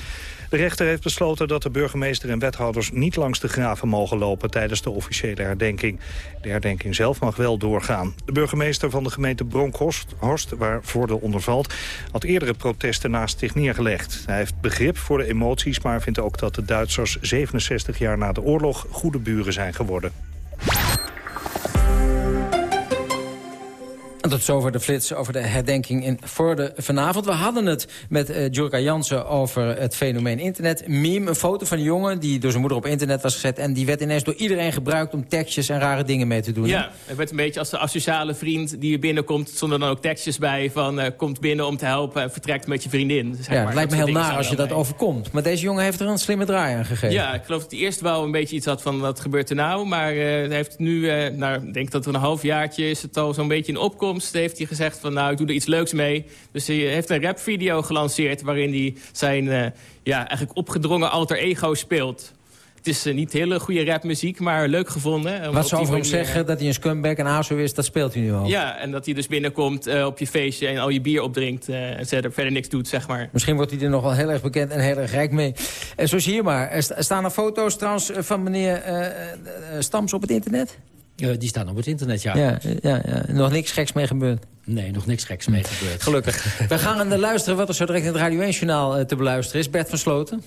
De rechter heeft besloten dat de burgemeester en wethouders niet langs de graven mogen lopen tijdens de officiële herdenking. De herdenking zelf mag wel doorgaan. De burgemeester van de gemeente Bronkhorst, Horst, waar Vorden onder valt, had eerdere protesten naast zich neergelegd. Hij heeft begrip voor de emoties, maar vindt ook dat de Duitsers 67 jaar na de oorlog goede buren zijn geworden. En tot zover de flits over de herdenking in Vorden vanavond. We hadden het met eh Jurka Jansen over het fenomeen internet. Meme, een foto van een jongen die door zijn moeder op internet was gezet... en die werd ineens door iedereen gebruikt om tekstjes en rare dingen mee te doen. Ja, het werd een beetje als de asociale vriend die je binnenkomt... zonder dan ook tekstjes bij van eh, komt binnen om te helpen... en vertrekt met je vriendin. Zeg Ja, maar. het lijkt me heel naar als je dat er overkomt. Maar deze jongen heeft er een slimme draai aan gegeven. Ja, ik geloof dat hij eerst wel een beetje iets had van wat gebeurt er nou. Maar eh, hij heeft nu, nou, ik denk dat er een halfjaartje is het al zo'n beetje in opkomst. Heeft hij gezegd van nou, ik doe er iets leuks mee. Dus hij heeft een rapvideo gelanceerd waarin hij zijn eh, ja, eigenlijk opgedrongen alter ego speelt. Het is eh, niet hele goede rapmuziek, maar leuk gevonden. om Wat ze over hem zeggen, dat hij een scumbag en aso is, dat speelt hij nu al. Ja, en dat hij dus binnenkomt eh, op je feestje en al je bier opdrinkt eh, en verder, verder niks doet, zeg maar. Misschien wordt hij er nog wel heel erg bekend en heel erg rijk mee. En zo zie je maar. Er sta- staan er foto's trouwens eh, van meneer eh, eh, eh, Stams op het internet? Eh, die staan op het internet, ja. Ja, ja, ja. Nog niks geks mee gebeurd. Nee, nog niks geks mee gebeurd. Gelukkig. [laughs] We gaan aan de luisteren wat er zo direct in het Radio 1-journaal te beluisteren is. Bert van Sloten.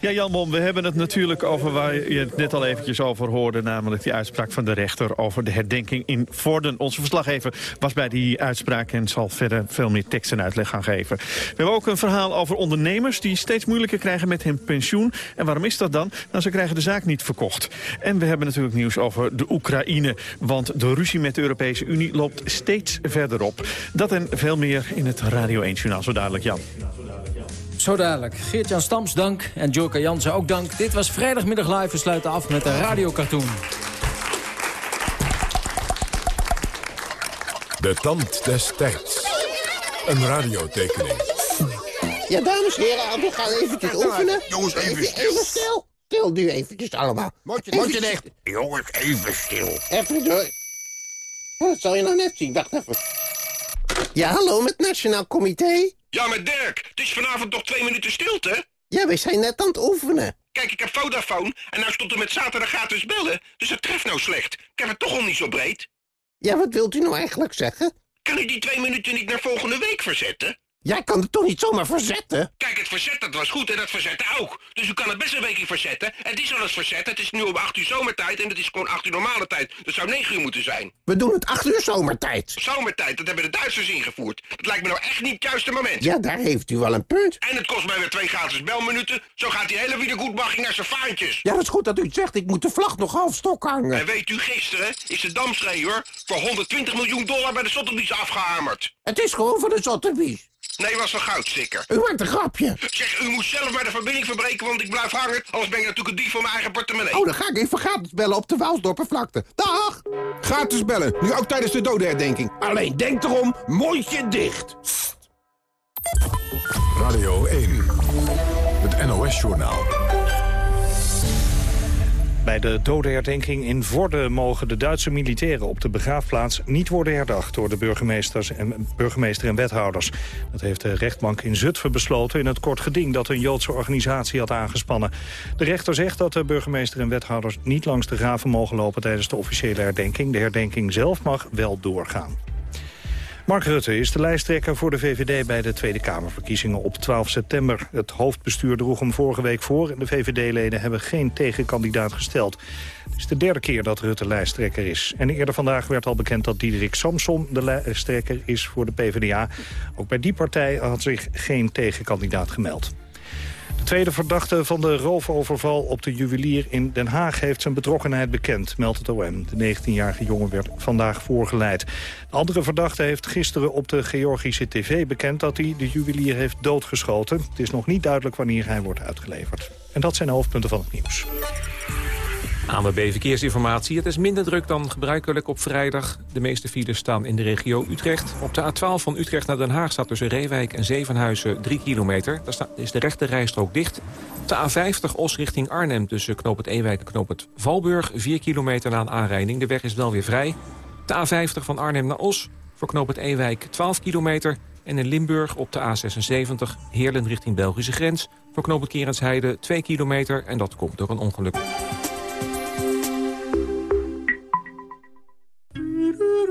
Ja, Jan Mom, we hebben het natuurlijk over waar je het net al eventjes over hoorde. Namelijk die uitspraak van de rechter over de herdenking in Vorden. Onze verslaggever was bij die uitspraak en zal verder veel meer tekst en uitleg gaan geven. We hebben ook een verhaal over ondernemers die steeds moeilijker krijgen met hun pensioen. En waarom is dat dan? Nou, ze krijgen de zaak niet verkocht. En we hebben natuurlijk nieuws over de Oekraïne. Want de ruzie met de Europese Unie loopt steeds verder op. Dat en veel meer in het Radio 1-journaal. Zo dadelijk, Jan. Zo dadelijk. Geert-Jan Stams, dank. En Jorka Jansen ook dank. Dit was vrijdagmiddag live. We sluiten af met de radiocartoon. De tand des tijds. Een radiotekening. Ja, dames en heren, we gaan eventjes oefenen. Jongens, even stil. Even stil. Stil nu eventjes allemaal. Mondje, stil. dicht. Jongens, even stil. Even door. Ja, dat zal je nou net zien. Wacht even. Ja, hallo, met Nationaal Comité? Ja, met Dirk. Het is vanavond toch twee minuten stilte? Ja, wij zijn net aan het oefenen. Kijk, ik heb Vodafone en nou stond er met zaterdag gratis bellen. Dus het treft nou slecht. Ik heb het toch al niet zo breed. Ja, wat wilt u nou eigenlijk zeggen? Kan u die twee minuten niet naar volgende week verzetten? Jij kan het toch niet zomaar verzetten? Kijk, het verzet dat was goed en dat verzetten ook. Dus u kan het best een weekje verzetten. Het is al eens verzet. Het is nu om 8 uur zomertijd en het is gewoon 8 uur normale tijd. Dat zou 9 uur moeten zijn. We doen het 8 uur zomertijd. Zomertijd, dat hebben de Duitsers ingevoerd. Dat lijkt me nou echt niet het juiste moment. Ja, daar heeft u wel een punt. En het kost mij weer twee gratis belminuten. Zo gaat die hele wiedergoedmaching naar zijn vaantjes. Ja, dat is goed dat u het zegt. Ik moet de vlag nog half stok hangen. En weet u, gisteren is de damschreeuwer voor 120 miljoen dollar bij de Sotheby's afgehamerd. Het is gewoon voor de Sotheby's. Nee, was van goudstikker. U maakt een grapje. Zeg, u moet zelf bij de verbinding verbreken, want ik blijf hangen. Anders ben je natuurlijk een dief van mijn eigen portemonnee. Oh, dan ga ik even gratis bellen op de Waalsdorpervlakte. Dag! Gratis bellen, nu ook tijdens de dodenherdenking. Alleen denk erom, mondje dicht. Radio 1, het NOS-journaal. Bij de dodenherdenking in Vorden mogen de Duitse militairen op de begraafplaats niet worden herdacht door de burgemeesters en, burgemeester en wethouders. Dat heeft de rechtbank in Zutphen besloten in het kort geding dat een Joodse organisatie had aangespannen. De rechter zegt dat de burgemeester en wethouders niet langs de graven mogen lopen tijdens de officiële herdenking. De herdenking zelf mag wel doorgaan. Mark Rutte is de lijsttrekker voor de VVD bij de Tweede Kamerverkiezingen op 12 september. Het hoofdbestuur droeg hem vorige week voor en de VVD-leden hebben geen tegenkandidaat gesteld. Het is de derde keer dat Rutte lijsttrekker is. En eerder vandaag werd al bekend dat Diederik Samson de lijsttrekker is voor de PvdA. Ook bij die partij had zich geen tegenkandidaat gemeld. De tweede verdachte van de roofoverval op de juwelier in Den Haag... heeft zijn betrokkenheid bekend, meldt het OM. De 19-jarige jongen werd vandaag voorgeleid. De andere verdachte heeft gisteren op de Georgische tv bekend... dat hij de juwelier heeft doodgeschoten. Het is nog niet duidelijk wanneer hij wordt uitgeleverd. En dat zijn de hoofdpunten van het nieuws. ANWB Verkeersinformatie. Het is minder druk dan gebruikelijk op vrijdag. De meeste files staan in de regio Utrecht. Op de A12 van Utrecht naar Den Haag staat tussen Reewijk en Zevenhuizen 3 kilometer. Daar is de rechte rijstrook dicht. De A50 Os richting Arnhem tussen Knoop het Ewijk en Knoop het Valburg. 4 kilometer na een aanrijding. De weg is wel weer vrij. De A50 van Arnhem naar Os voor Knoop het Ewijk 12 kilometer. En in Limburg op de A76 Heerlen richting Belgische grens. Voor Knoop het Kerensheide 2 kilometer. En dat komt door een ongeluk.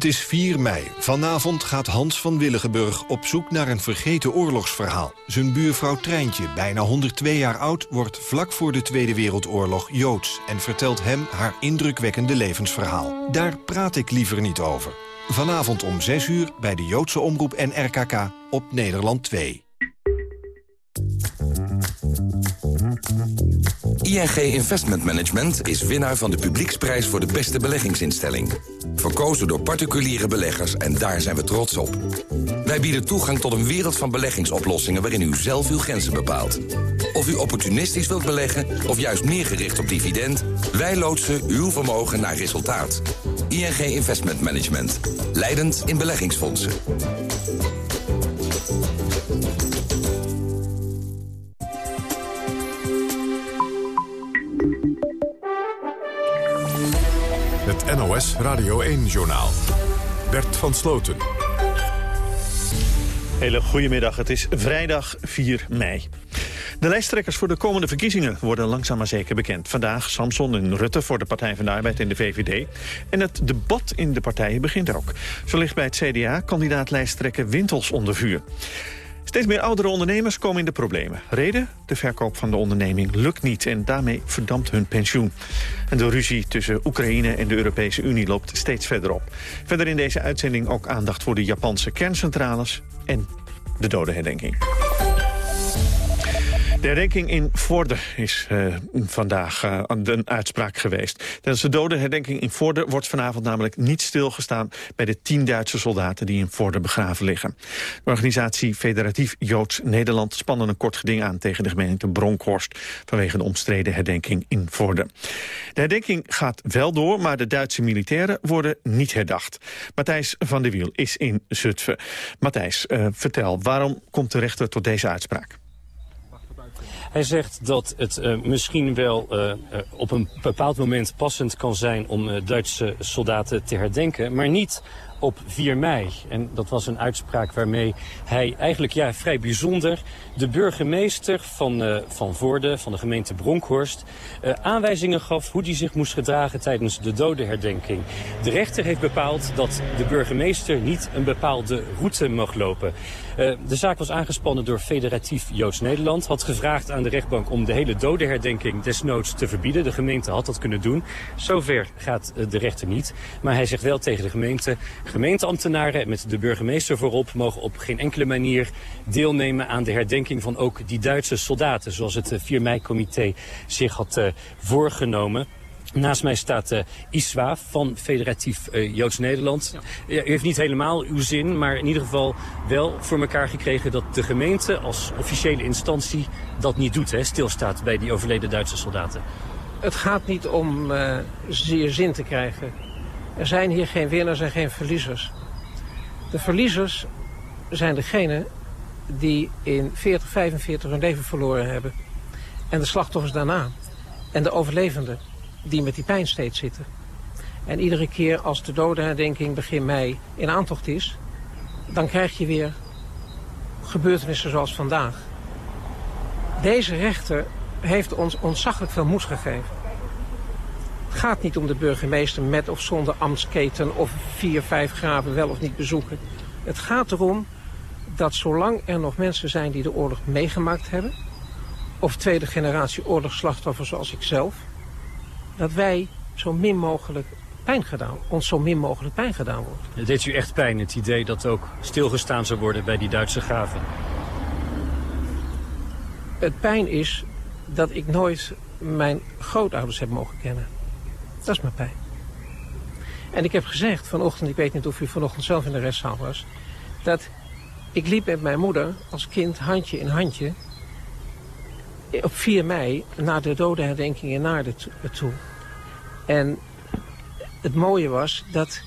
Het is 4 mei. Vanavond gaat Hans van Willigenburg op zoek naar een vergeten oorlogsverhaal. Zijn buurvrouw Treintje, bijna 102 jaar oud, wordt vlak voor de Tweede Wereldoorlog Joods... en vertelt hem haar indrukwekkende levensverhaal. Daar praat ik liever niet over. Vanavond om 6 uur bij de Joodse Omroep en RKK op Nederland 2. ING Investment Management is winnaar van de publieksprijs voor de beste beleggingsinstelling. Verkozen door particuliere beleggers en daar zijn we trots op. Wij bieden toegang tot een wereld van beleggingsoplossingen waarin u zelf uw grenzen bepaalt. Of u opportunistisch wilt beleggen of juist meer gericht op dividend, wij loodsen uw vermogen naar resultaat. ING Investment Management. Leidend in beleggingsfondsen. NOS Radio 1-journaal. Bert van Sloten. Hele goedemiddag, het is vrijdag 4 mei. De lijsttrekkers voor de komende verkiezingen worden langzaam maar zeker bekend. Vandaag Samson en Rutte voor de Partij van de Arbeid en de VVD. En het debat in de partijen begint ook. Zo bij het CDA kandidaat lijsttrekker Wintels onder vuur. Steeds meer oudere ondernemers komen in de problemen. Reden? De verkoop van de onderneming lukt niet en daarmee verdampt hun pensioen. En de ruzie tussen Oekraïne en de Europese Unie loopt steeds verder op. Verder in deze uitzending ook aandacht voor de Japanse kerncentrales en de dodenherdenking. De herdenking in Vorden is uh, vandaag uh, een uitspraak geweest. Tijdens de dodenherdenking in Vorden wordt vanavond namelijk niet stilgestaan... bij de tien Duitse soldaten die in Vorden begraven liggen. De organisatie Federatief Joods Nederland spannen een kort geding aan... tegen de gemeente Bronkhorst vanwege de omstreden herdenking in Vorden. De herdenking gaat wel door, maar de Duitse militairen worden niet herdacht. Matthijs van der Wiel is in Zutphen. Matthijs, uh, vertel, waarom komt de rechter tot deze uitspraak? Hij zegt dat het uh, misschien wel uh, op een bepaald moment passend kan zijn om Duitse soldaten te herdenken, maar niet op 4 mei. En dat was een uitspraak waarmee hij eigenlijk ja, vrij bijzonder de burgemeester van, uh, van Voorde, van de gemeente Bronkhorst, aanwijzingen gaf hoe die zich moest gedragen tijdens de dodenherdenking. De rechter heeft bepaald dat de burgemeester niet een bepaalde route mag lopen. Uh, de zaak was aangespannen door Federatief Joods Nederland. Had gevraagd aan de rechtbank om de hele dodenherdenking desnoods te verbieden. De gemeente had dat kunnen doen. Zover gaat de rechter niet. Maar hij zegt wel tegen de gemeente... gemeenteambtenaren met de burgemeester voorop... mogen op geen enkele manier deelnemen aan de herdenking van ook die Duitse soldaten. Zoals het 4 mei-comité zich had voorgenomen. Naast mij staat uh, Iswa van Federatief uh, Joods Nederland. Ja. U heeft niet helemaal uw zin, maar in ieder geval wel voor elkaar gekregen... dat de gemeente als officiële instantie dat niet doet, hè, stilstaat bij die overleden Duitse soldaten. Het gaat niet om uh, zeer zin te krijgen. Er zijn hier geen winnaars en geen verliezers. De verliezers zijn degenen die in 40, 45 hun leven verloren hebben. En de slachtoffers daarna. En de overlevenden die met die pijn steeds zitten. En iedere keer als de dodenherdenking begin mei in aantocht is... dan krijg je weer gebeurtenissen zoals vandaag. Deze rechter heeft ons ontzaglijk veel moed gegeven. Het gaat niet om de burgemeester met of zonder ambtsketen... of vier, vijf graven wel of niet bezoeken. Het gaat erom dat zolang er nog mensen zijn die de oorlog meegemaakt hebben... of tweede generatie oorlogsslachtoffers zoals ik zelf dat wij zo min mogelijk pijn gedaan, ons zo min mogelijk pijn gedaan wordt. Het deed u echt pijn, het idee dat ook stilgestaan zou worden bij die Duitse graven? Het pijn is dat ik nooit mijn grootouders heb mogen kennen. Dat is mijn pijn. En ik heb gezegd vanochtend, ik weet niet of u vanochtend zelf in de rechtszaal was... dat ik liep met mijn moeder als kind handje in handje... op 4 mei naar de dodenherdenking in Naarden toe. En het mooie was dat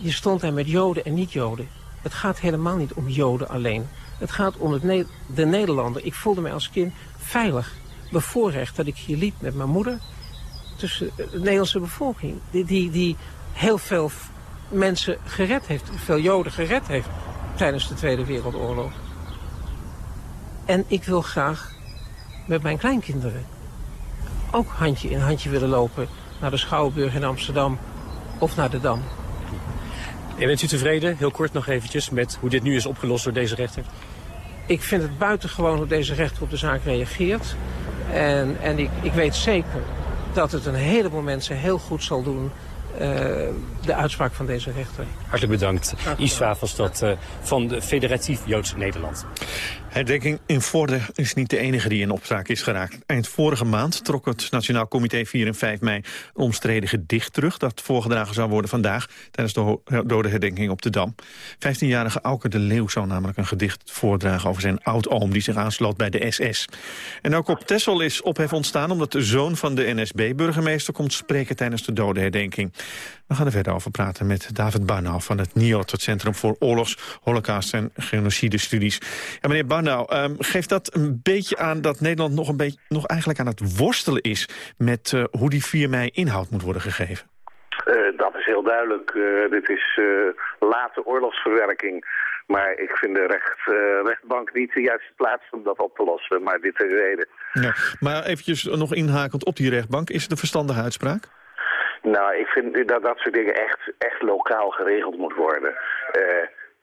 je stond daar met Joden en niet-Joden. Het gaat helemaal niet om Joden alleen. Het gaat om het de Nederlander. Ik voelde mij als kind veilig, bevoorrecht dat ik hier liep met mijn moeder. Tussen de Nederlandse bevolking. Die, die, die heel veel mensen gered heeft, veel Joden gered heeft tijdens de Tweede Wereldoorlog. En ik wil graag met mijn kleinkinderen ook handje in handje willen lopen naar de Schouwburg in Amsterdam of naar de Dam. En bent u tevreden, heel kort nog eventjes, met hoe dit nu is opgelost door deze rechter? Ik vind het buitengewoon hoe deze rechter op de zaak reageert. En, en ik, ik weet zeker dat het een heleboel mensen heel goed zal doen uh, de uitspraak van deze rechter. Hartelijk bedankt. Iswa was dat uh, van de Federatief Joods Nederland. Herdenking in Vorden is niet de enige die in opspraak is geraakt. Eind vorige maand trok het Nationaal Comité 4 en 5 mei een omstreden gedicht terug... dat voorgedragen zou worden vandaag tijdens de dode herdenking op de Dam. 15-jarige Auke de Leeuw zou namelijk een gedicht voordragen over zijn oud-oom... die zich aansloot bij de SS. En ook op Texel is ophef ontstaan omdat de zoon van de NSB-burgemeester... komt spreken tijdens de dode herdenking. We gaan er verder over praten met David Barnau van het NIOT... het Centrum voor Oorlogs, Holocaust en Genocide Studies. Ja, meneer Barnau, um, geeft dat een beetje aan dat Nederland nog, een beetje, nog eigenlijk aan het worstelen is... met uh, hoe die 4 mei inhoud moet worden gegeven? Uh, dat is heel duidelijk. Uh, dit is late oorlogsverwerking. Maar ik vind de recht, rechtbank niet de juiste plaats om dat op te lossen. Maar dit is de reden. Ja, maar eventjes nog inhakend op die rechtbank. Is het een verstandige uitspraak? Nou, ik vind dat dat soort dingen echt, echt lokaal geregeld moet worden.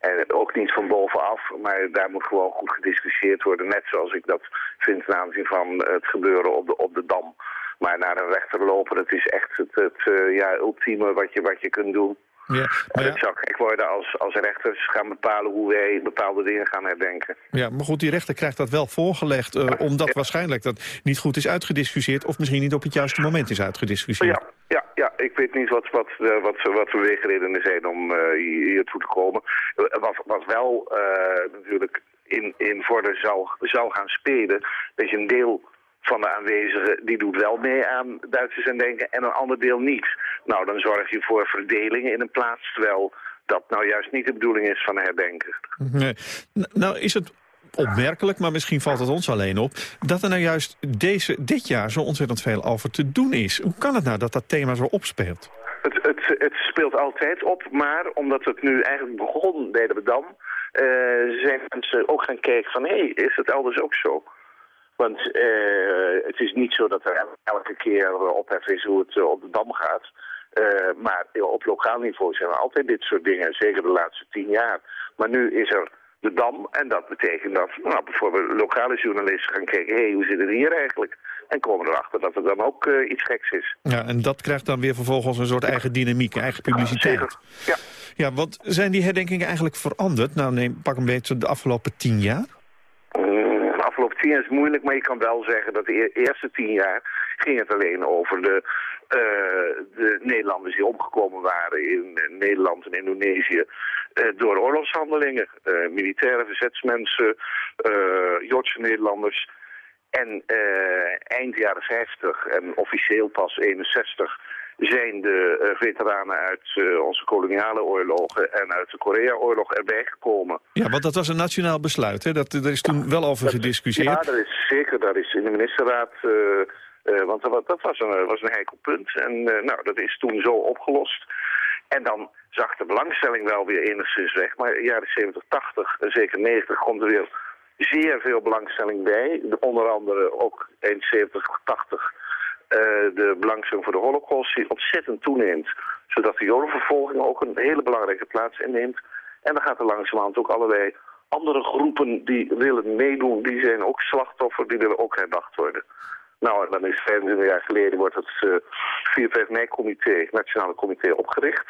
En ook niet van bovenaf, maar daar moet gewoon goed gediscussieerd worden. Net zoals ik dat vind ten aanzien van het gebeuren op de, op de Dam. Maar naar een rechter lopen, dat is echt het, het uh, ja, ultieme wat je, wat je kunt doen. Ja, maar ja. Gek worden als, als rechters gaan bepalen hoe wij bepaalde dingen gaan herdenken. Ja, maar goed, die rechter krijgt dat wel voorgelegd... Uh, omdat ja. waarschijnlijk dat niet goed is uitgediscussieerd... of misschien niet op het juiste moment is uitgediscussieerd. Ja, ja, ja ik weet niet wat, wat, uh, wat, wat beweegredenen zijn om uh, hier toe te komen. Wat, wat wel natuurlijk in, in Vorden zou, zou gaan spelen... is een deel van de aanwezigen, die doet wel mee aan Duitsers en denken en een ander deel niet. Nou, dan zorg je voor verdelingen in een plaats, terwijl dat nou juist niet de bedoeling is van de herdenken. Nee. Nou is het opmerkelijk, maar misschien valt het ons alleen op... dat er nou juist deze, dit jaar zo ontzettend veel over te doen is. Hoe kan het nou dat dat thema zo opspeelt? Het, het, het speelt altijd op, maar omdat het nu eigenlijk begon bij de Bedam... eh, zijn mensen ook gaan kijken van, hé, hey, is het elders ook zo? Want eh, het is niet zo dat er elke keer ophef is hoe het eh, op de Dam gaat... Eh, maar ja, op lokaal niveau zijn er altijd dit soort dingen, zeker de laatste tien jaar. Maar nu is er de Dam en dat betekent dat nou, bijvoorbeeld lokale journalisten gaan kijken... hé, hey, hoe zit het hier eigenlijk? En komen erachter dat er dan ook iets geks is. Ja, en dat krijgt dan weer vervolgens een soort eigen dynamiek, eigen publiciteit. Ja. Ja, want zijn die herdenkingen eigenlijk veranderd? Nou, neem, pak een beetje de afgelopen tien jaar. Jaar is moeilijk, maar je kan wel zeggen dat de eerste tien jaar ging het alleen over de, eh, de Nederlanders die omgekomen waren in eh, Nederland en Indonesië eh, door oorlogshandelingen. Militaire verzetsmensen, Joodse Nederlanders. En eind jaren 50 en officieel pas 61 zijn de eh, veteranen uit eh, onze koloniale oorlogen en uit de Korea-oorlog erbij gekomen. Ja, want dat was een nationaal besluit, hè? Dat, er is toen wel over gediscussieerd. Ja, dat is zeker. Dat is in de ministerraad... eh, want dat, dat was een, was een heikel punt. En nou, dat is toen zo opgelost. En dan zag de belangstelling wel weer enigszins weg. Maar in de jaren 70, 80 en zeker 90 komt er weer zeer veel belangstelling bij. De- Onder andere ook eind 70, 80 eh, de belangstelling voor de holocaust die ontzettend toeneemt. Zodat de jodenvervolging ook een hele belangrijke plaats inneemt. En dan gaat er langzamerhand ook allerlei andere groepen die willen meedoen. Die zijn ook slachtoffer, die willen ook herdacht worden. Nou, dan is 25 jaar geleden wordt het eh 4-5 mei-comité, Nationale Comité, opgericht.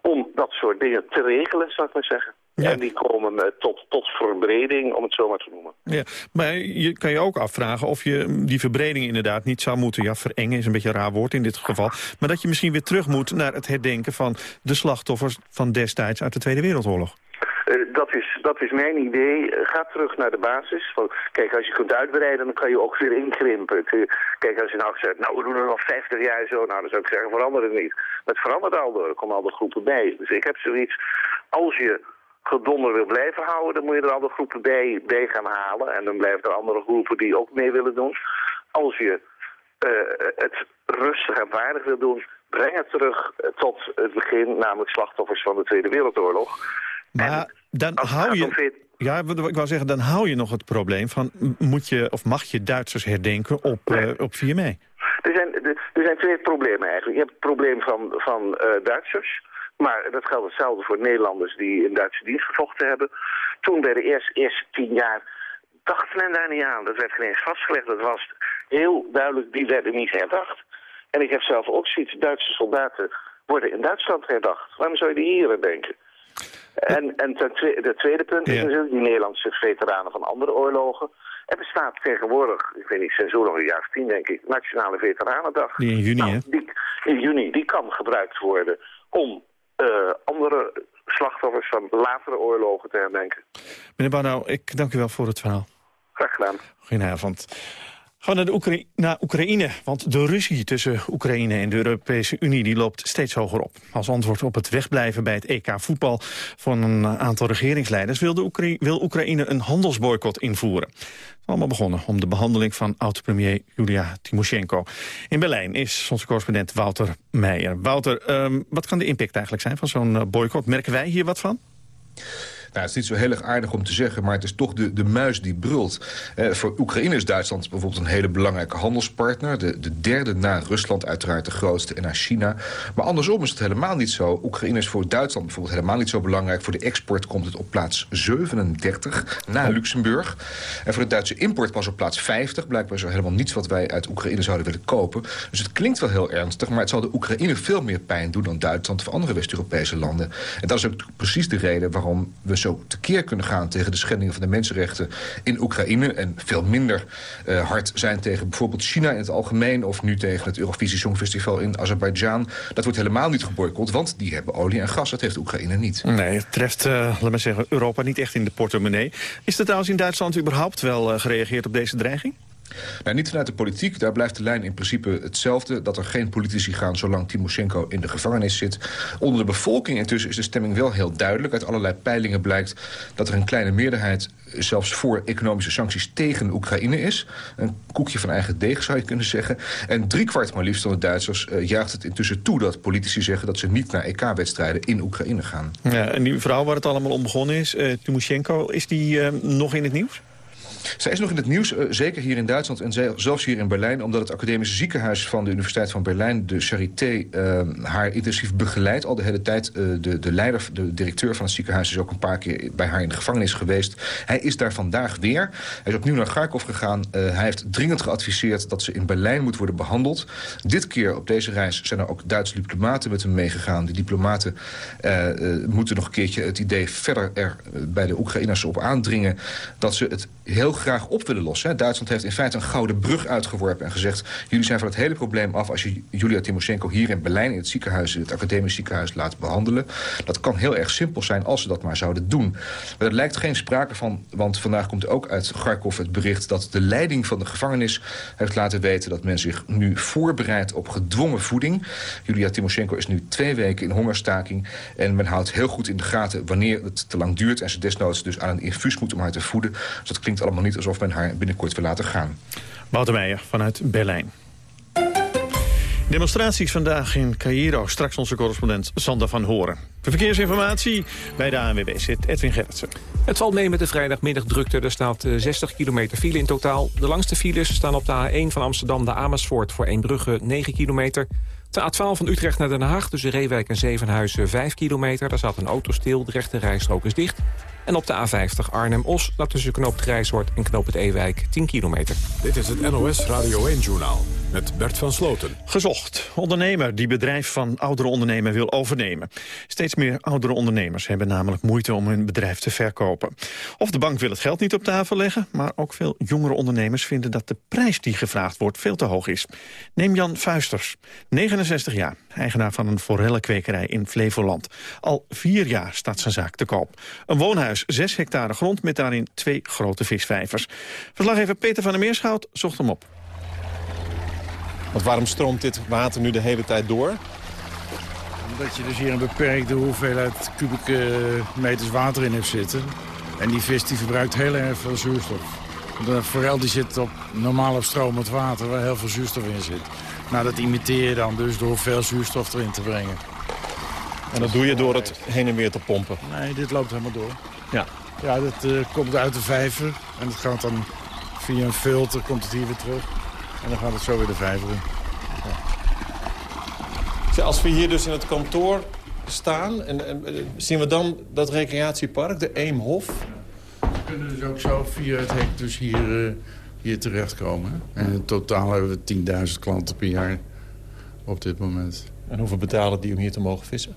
Om dat soort dingen te regelen, zou ik maar zeggen. En die komen eh, tot, tot verbreding, om het zo maar te noemen. Ja, maar je kan je ook afvragen of je die verbreding inderdaad niet zou moeten... ja, verengen is een beetje een raar woord in dit geval... maar dat je misschien weer terug moet naar het herdenken van de slachtoffers... van destijds uit de Tweede Wereldoorlog. Eh, dat, is, dat is mijn idee. Eh, ga terug naar de basis. Kijk, als je kunt uitbreiden, dan kan je ook weer inkrimpen. Kijk, als je nou zegt, nou, we doen het al 50 jaar zo. Nou, dan zou ik zeggen, verander het niet. Maar het verandert al, er komen al de groepen bij. Dus ik heb zoiets, als je gedonder wil blijven houden, dan moet je er andere groepen bij, bij gaan halen. En dan blijven er andere groepen die ook mee willen doen. Als je eh, het rustig en waardig wil doen, breng het terug eh, tot het begin, namelijk slachtoffers van de Tweede Wereldoorlog. Maar dan hou je... Ja, ik wou zeggen, dan hou je nog het probleem van... moet je of mag je Duitsers herdenken op, eh, op 4 mei? Er zijn, er er zijn twee problemen eigenlijk. Je hebt het probleem van, van Duitsers. Maar dat geldt hetzelfde voor Nederlanders die in Duitse dienst gevochten hebben. Toen bij de eerste, eerste tien jaar dacht men daar niet aan. Dat werd geen eens vastgelegd. Dat was heel duidelijk, die werden niet herdacht. En ik heb zelf ook zoiets, Duitse soldaten worden in Duitsland herdacht. Waarom zou je die hier herdenken? En, en ten tweede, de tweede punt is Ja. natuurlijk die Nederlandse veteranen van andere oorlogen. Er bestaat tegenwoordig, ik weet niet, sinds hoe nog een jaar of tien denk ik, Nationale Veteranendag. Die in juni, hè? Die, in juni, die kan gebruikt worden om eh, andere slachtoffers van latere oorlogen te herdenken. Meneer Banau, ik dank u wel voor het verhaal. Graag gedaan. Goedenavond. Gaan we naar, Oekraïne, want de ruzie tussen Oekraïne en de Europese Unie die loopt steeds hoger op. Als antwoord op het wegblijven bij het EK voetbal van een aantal regeringsleiders wil, de Oekra- wil Oekraïne een handelsboycott invoeren. Het allemaal begonnen om de behandeling van oud-premier Julia Timoshenko. In Berlijn is onze correspondent Wouter Meijer. Wouter, ehm, wat kan de impact eigenlijk zijn van zo'n eh, boycott? Merken wij hier wat van? Nou, het is niet zo heel erg aardig om te zeggen, maar het is toch de, de muis die brult. Eh, voor Oekraïne is Duitsland bijvoorbeeld een hele belangrijke handelspartner. De, de derde na Rusland, uiteraard de grootste, en na China. Maar andersom is het helemaal niet zo. Oekraïne is voor Duitsland bijvoorbeeld helemaal niet zo belangrijk. Voor de export komt het op plaats 37, na Luxemburg. En voor de Duitse import pas op plaats 50. Blijkbaar is er helemaal niets wat wij uit Oekraïne zouden willen kopen. Dus het klinkt wel heel ernstig, maar het zal de Oekraïne veel meer pijn doen dan Duitsland of andere West-Europese landen. En dat is ook precies de reden waarom we zo tekeer kunnen gaan tegen de schendingen van de mensenrechten in Oekraïne. En veel minder eh, hard zijn tegen bijvoorbeeld China in het algemeen. Of nu tegen het Eurovisie Songfestival in Azerbeidzjan. Dat wordt helemaal niet geboycott, want die hebben olie en gas. Dat heeft Oekraïne niet. Nee, het treft, eh, laat maar zeggen, Europa niet echt in de portemonnee. Is er trouwens in Duitsland überhaupt wel eh, gereageerd op deze dreiging? Nou, niet vanuit de politiek. Daar blijft de lijn in principe hetzelfde. Dat er geen politici gaan zolang Timoshenko in de gevangenis zit. Onder de bevolking intussen is de stemming wel heel duidelijk. Uit allerlei peilingen blijkt dat er een kleine meerderheid... zelfs voor economische sancties tegen Oekraïne is. Een koekje van eigen deeg zou je kunnen zeggen. En driekwart maar liefst van de Duitsers uh, jaagt het intussen toe... dat politici zeggen dat ze niet naar EK-wedstrijden in Oekraïne gaan. Ja, en die vrouw waar het allemaal om begonnen is, uh, Timoshenko... is die uh, nog in het nieuws? Zij is nog in het nieuws, uh, zeker hier in Duitsland en zelfs hier in Berlijn... omdat het academische ziekenhuis van de Universiteit van Berlijn... de Charité, uh, haar intensief begeleidt al de hele tijd. Uh, de, de leider, de directeur van het ziekenhuis... is ook een paar keer bij haar in de gevangenis geweest. Hij is daar vandaag weer. Hij is opnieuw naar Kharkov gegaan. hij heeft dringend geadviseerd dat ze in Berlijn moet worden behandeld. Dit keer op deze reis zijn er ook Duitse diplomaten met hem meegegaan. Die diplomaten moeten nog een keertje het idee verder er bij de Oekraïners op aandringen... dat ze het heel graag op willen lossen. Duitsland heeft in feite een gouden brug uitgeworpen en gezegd... jullie zijn van het hele probleem af als je Julia Timoshenko hier in Berlijn... in het ziekenhuis, in het academisch ziekenhuis laat behandelen. Dat kan heel erg simpel zijn als ze dat maar zouden doen. Maar er lijkt geen sprake van, want vandaag komt ook uit Kharkov het bericht... dat de leiding van de gevangenis heeft laten weten... dat men zich nu voorbereidt op gedwongen voeding. Julia Timoshenko is nu twee weken in hongerstaking... en men houdt heel goed in de gaten wanneer het te lang duurt... en ze desnoods dus aan een infuus moet om haar te voeden. Dus dat klinkt allemaal niet alsof men haar binnenkort wil laten gaan. Wouter Meijer vanuit Berlijn. Demonstraties vandaag in Cairo. Straks onze correspondent Sander van Horen. De verkeersinformatie bij de ANWB zit Edwin Gerritsen. Het valt mee met de vrijdagmiddagdrukte. Er staat 60 kilometer file in totaal. De langste files staan op de A1 van Amsterdam de Amersfoort... voor Eembrugge 9 kilometer. De A12 van Utrecht naar Den Haag tussen Reewijk en Zevenhuizen 5 kilometer. Daar staat een auto stil, de rechte rijstrook is dicht. En op de A50 Arnhem-Os, dat tussen knoop het Grijshoort en knoop het Ewijk 10 kilometer. Dit is het NOS Radio 1-journaal met Bert van Sloten. Gezocht. Ondernemer die bedrijf van oudere ondernemer wil overnemen. Steeds meer oudere ondernemers hebben namelijk moeite om hun bedrijf te verkopen. Of de bank wil het geld niet op tafel leggen, maar ook veel jongere ondernemers vinden dat de prijs die gevraagd wordt veel te hoog is. Neem Jan Vuisters, 69 jaar, eigenaar van een forellenkwekerij in Flevoland. Al vier jaar staat zijn zaak te koop. Een woonhuis, 6 hectare grond met daarin twee grote visvijvers. Verslaggever Peter van der Meerschout zocht hem op. Want waarom stroomt dit water nu de hele tijd door? Omdat je dus hier een beperkte hoeveelheid kubieke meters water in hebt zitten. En die vis die verbruikt heel erg veel zuurstof. De forel die zit op normaal op stromend water waar heel veel zuurstof in zit. Nou, dat imiteer je dan dus door veel zuurstof erin te brengen. En dat doe je door het heen en weer te pompen? Nee, dit loopt helemaal door. Ja. Ja, dat uh, komt uit de vijver. En het gaat dan via een filter, komt het hier weer terug. En dan gaat het zo weer de vijver in. Ja. Als we hier dus in het kantoor staan... En, en, zien we dan dat recreatiepark, de Eemhof? We kunnen dus ook zo via het hek dus hier, uh, hier terechtkomen. En in totaal hebben we 10.000 klanten per jaar op dit moment. En hoeveel betalen die om hier te mogen vissen?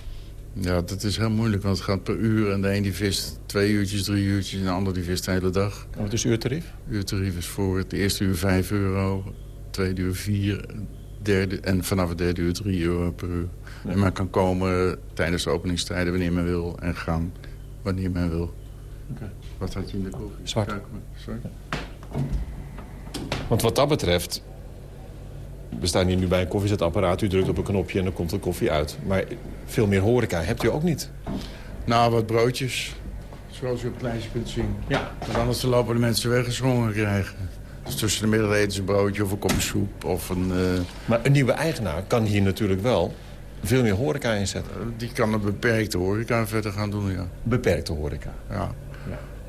Ja, dat is heel moeilijk, want het gaat per uur. En de een die vist twee uurtjes, drie uurtjes... en de ander die vist de hele dag. En wat is uurtarief? Uurtarief is voor het eerste uur 5 euro, tweede uur 4... Derde, en vanaf het derde uur 3 euro per uur. Ja. En men kan komen tijdens de openingstijden wanneer men wil... en gaan wanneer men wil. Okay. Wat had je in de koffie? Zwart. Sorry? Want wat dat betreft... We staan hier nu bij een koffiezetapparaat. U drukt op een knopje en dan komt de koffie uit. Maar veel meer horeca hebt u ook niet. Nou, wat broodjes. Zoals u op het lijstje kunt zien. Ja. Want anders lopen de mensen weggezongen krijgen. Dus tussen de middag eten ze een broodje of een kopje soep. Of een, uh... Maar een nieuwe eigenaar kan hier natuurlijk wel veel meer horeca inzetten. Die kan een beperkte horeca verder gaan doen, ja. Beperkte horeca? Ja.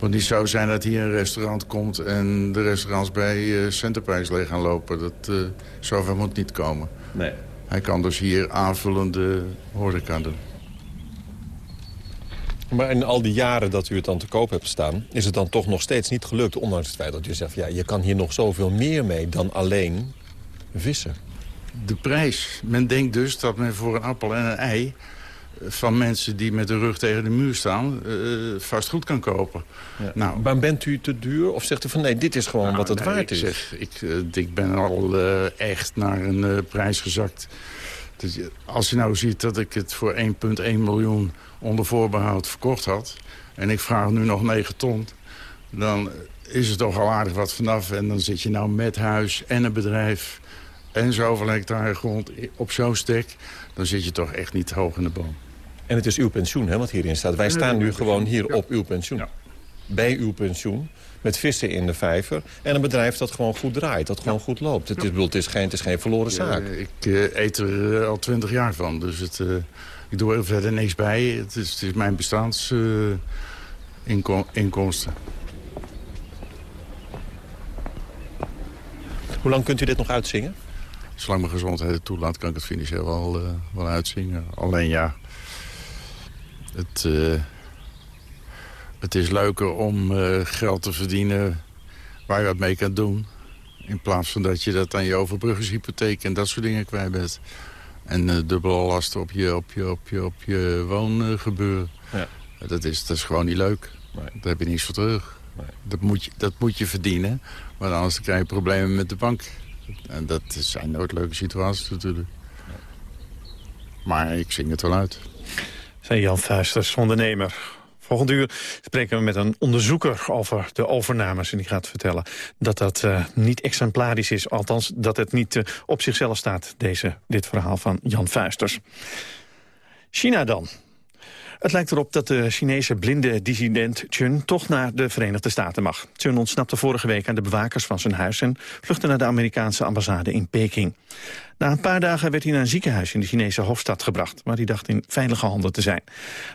Want niet zo zijn dat hier een restaurant komt... en de restaurants bij uh, Centerprijs leeg gaan lopen. Dat, uh, zover moet niet komen. Nee. Hij kan dus hier aanvullende horeca doen. Maar in al die jaren dat u het dan te koop hebt staan... is het dan toch nog steeds niet gelukt, ondanks het feit dat u zegt... ja, je kan hier nog zoveel meer mee dan alleen vissen. De prijs. Men denkt dus dat men voor een appel en een ei... van mensen die met de rug tegen de muur staan... Uh, vast goed kan kopen. Ja. Nou, maar bent u te duur of zegt u van nee, dit is gewoon nou, wat het nee, waard is? Zeg, ik, uh, ik ben al uh, echt naar een prijs gezakt... Dus als je nou ziet dat ik het voor 1,1 miljoen onder voorbehoud verkocht had... en ik vraag nu nog 9 ton... dan is er toch al aardig wat vanaf. En dan zit je nou met huis en een bedrijf en zoveel hectare grond op zo'n stek. Dan zit je toch echt niet hoog in de boom. En het is uw pensioen, hè, wat hierin staat. Wij staan nu gewoon hier op uw pensioen. Bij uw pensioen, met vissen in de vijver. En een bedrijf dat gewoon goed draait, dat gewoon goed loopt. Het is, bedoel, het is, geen, het is geen verloren zaak. ik eh, eet er eh, al twintig jaar van, dus het, eh, ik doe er verder niks bij. Het is, het is mijn bestandsinkomsten. Hoe lang kunt u dit nog uitzingen? Zolang mijn gezondheid het toelaat, kan ik het financieel wel, uh, wel uitzingen. Alleen ja, het, uh, het is leuker om uh, geld te verdienen waar je wat mee kan doen. In plaats van dat je dat aan je overbruggingshypotheek en dat soort dingen kwijt bent. En dubbele lasten op je, op je, op je, op je woongebeuren. Ja. Dat, is, dat is gewoon niet leuk. Nee. Daar heb je niets voor terug. Nee. Dat, moet je, dat moet je verdienen. Maar anders krijg je problemen met de bank. En dat zijn nooit leuke situaties natuurlijk. Maar ik zing het wel uit. Jan Vuisters, ondernemer. Volgend uur spreken we met een onderzoeker over de overnames. En die gaat vertellen dat dat uh, niet exemplarisch is. Althans, dat het niet uh, op zichzelf staat, deze, dit verhaal van Jan Vuisters. China dan. Het lijkt erop dat de Chinese blinde dissident Chun toch naar de Verenigde Staten mag. Chun ontsnapte vorige week aan de bewakers van zijn huis... en vluchtte naar de Amerikaanse ambassade in Peking. Na een paar dagen werd hij naar een ziekenhuis in de Chinese hoofdstad gebracht... waar hij dacht in veilige handen te zijn.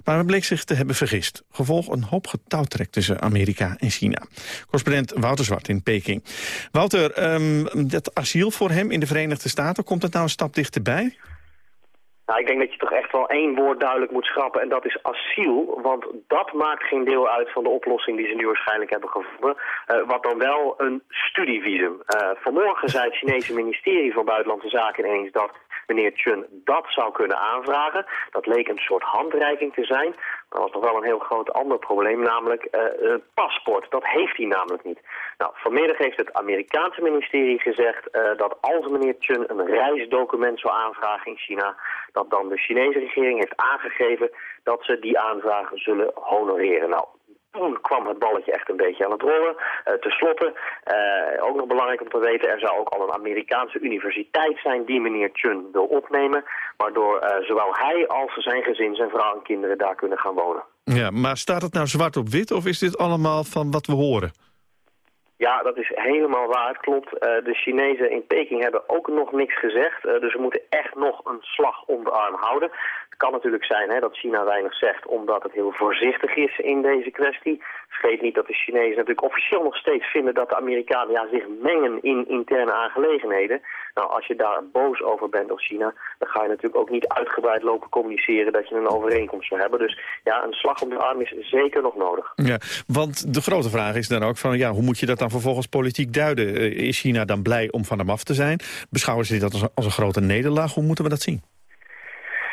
Maar hij bleek zich te hebben vergist. Gevolg een hoop getouwtrek tussen Amerika en China. Correspondent Wouter Zwart in Peking. Wouter, um, dat asiel voor hem in de Verenigde Staten... komt het nou een stap dichterbij? Nou, ik denk dat je toch echt wel één woord duidelijk moet schrappen en dat is asiel. Want dat maakt geen deel uit van de oplossing die ze nu waarschijnlijk hebben gevonden. Uh, wat dan wel een studievisum. Uh, vanmorgen zei het Chinese ministerie van Buitenlandse Zaken ineens dat meneer Chun dat zou kunnen aanvragen. Dat leek een soort handreiking te zijn. Maar dat was nog wel een heel groot ander probleem, namelijk uh, paspoort. Dat heeft hij namelijk niet. Nou, vanmiddag heeft het Amerikaanse ministerie gezegd uh, dat als meneer Chun een reisdocument zou aanvragen in China, dat dan de Chinese regering heeft aangegeven dat ze die aanvragen zullen honoreren. Nou, toen kwam het balletje echt een beetje aan het rollen. Uh, Ten slotte, uh, ook nog belangrijk om te weten... er zou ook al een Amerikaanse universiteit zijn die meneer Chun wil opnemen... waardoor uh, zowel hij als zijn gezin, zijn vrouw en kinderen daar kunnen gaan wonen. Ja, maar staat het nou zwart op wit of is dit allemaal van wat we horen? Ja, dat is helemaal waar. Het klopt. Uh, de Chinezen in Peking hebben ook nog niks gezegd. Uh, dus we moeten echt nog een slag om de arm houden. Kan natuurlijk zijn hè, dat China weinig zegt omdat het heel voorzichtig is in deze kwestie. Vergeet niet dat de Chinezen natuurlijk officieel nog steeds vinden dat de Amerikanen ja, zich mengen in interne aangelegenheden. Nou, als je daar boos over bent als China, dan ga je natuurlijk ook niet uitgebreid lopen communiceren dat je een overeenkomst wil hebben. Dus ja, een slag om de arm is zeker nog nodig. Ja, want de grote vraag is dan ook van, ja, hoe moet je dat dan vervolgens politiek duiden? Eh, is China dan blij om van hem af te zijn? Beschouwen ze dit als als een grote nederlaag? Hoe moeten we dat zien?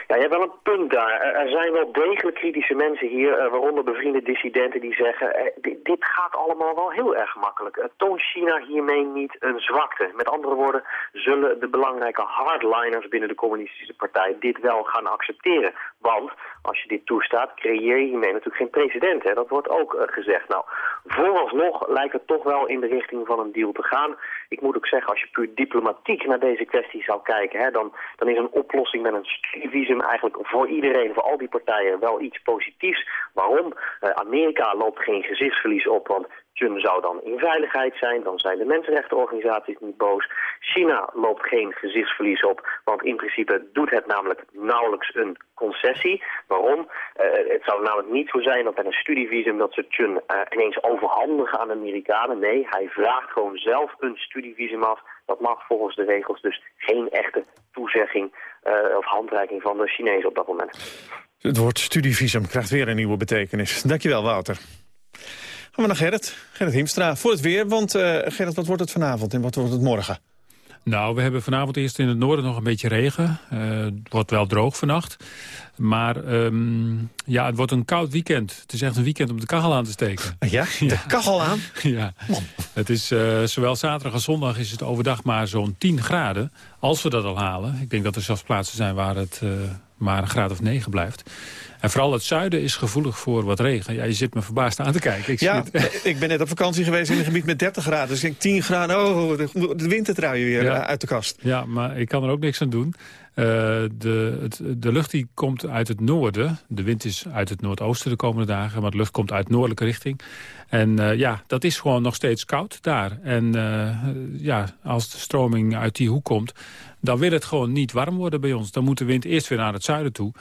Ja, je hebt wel een punt daar. Er zijn wel degelijk kritische mensen hier, eh, waaronder bevriende dissidenten, die zeggen... Eh, dit, gaat allemaal wel heel erg makkelijk. Uh, toont China hiermee niet een zwakte? Met andere woorden, zullen de belangrijke hardliners binnen de communistische partij dit wel gaan accepteren? Want als je dit toestaat, creëer je hiermee natuurlijk geen president. Hè? Dat wordt ook uh, gezegd. Nou, vooralsnog lijkt het toch wel in de richting van een deal te gaan. Ik moet ook zeggen, als je puur diplomatiek naar deze kwestie zou kijken... Hè, dan, dan is een oplossing met een studievisum eigenlijk voor iedereen, voor al die partijen, wel iets positiefs. Waarom? Uh, Amerika loopt geen gezichtsverlies op, want Chun zou dan in veiligheid zijn, dan zijn de mensenrechtenorganisaties niet boos. China loopt geen gezichtsverlies op, want in principe doet het namelijk nauwelijks een concessie. Waarom? Uh, het zou namelijk niet zo zijn dat bij een studievisum dat ze Chun uh, ineens overhandigen aan de Amerikanen. Nee, hij vraagt gewoon zelf een studievisum af. Dat mag volgens de regels dus geen echte toezegging uh, of handreiking van de Chinezen op dat moment. Het woord studievisum krijgt weer een nieuwe betekenis. Dankjewel, Wouter. Gaan we naar Gerrit. Gerrit Hiemstra voor het weer. Want uh, Gerrit, wat wordt het vanavond en wat wordt het morgen? Nou, we hebben vanavond eerst in het noorden nog een beetje regen. Uh, het wordt wel droog vannacht. Maar um, ja, het wordt een koud weekend. Het is echt een weekend om de kachel aan te steken. [laughs] Ja, de kachel aan? [laughs] ja. Het is, uh, zowel zaterdag als zondag is het overdag maar zo'n 10 graden. Als we dat al halen. Ik denk dat er zelfs plaatsen zijn waar het uh, maar een graad of 9 blijft. En vooral het zuiden is gevoelig voor wat regen. Ja, je zit me verbaasd aan te kijken. Ik ja, [laughs] ik ben net op vakantie geweest in een gebied met 30 graden. Dus ik denk 10 graden, oh, de, de wintertrui weer ja. uit de kast. Ja, maar ik kan er ook niks aan doen. Uh, de, het, de lucht die komt uit het noorden. De wind is uit het noordoosten de komende dagen. Maar de lucht komt uit noordelijke richting. En uh, ja, dat is gewoon nog steeds koud daar. En uh, ja, als de stroming uit die hoek komt... dan wil het gewoon niet warm worden bij ons. Dan moet de wind eerst weer naar het zuiden toe.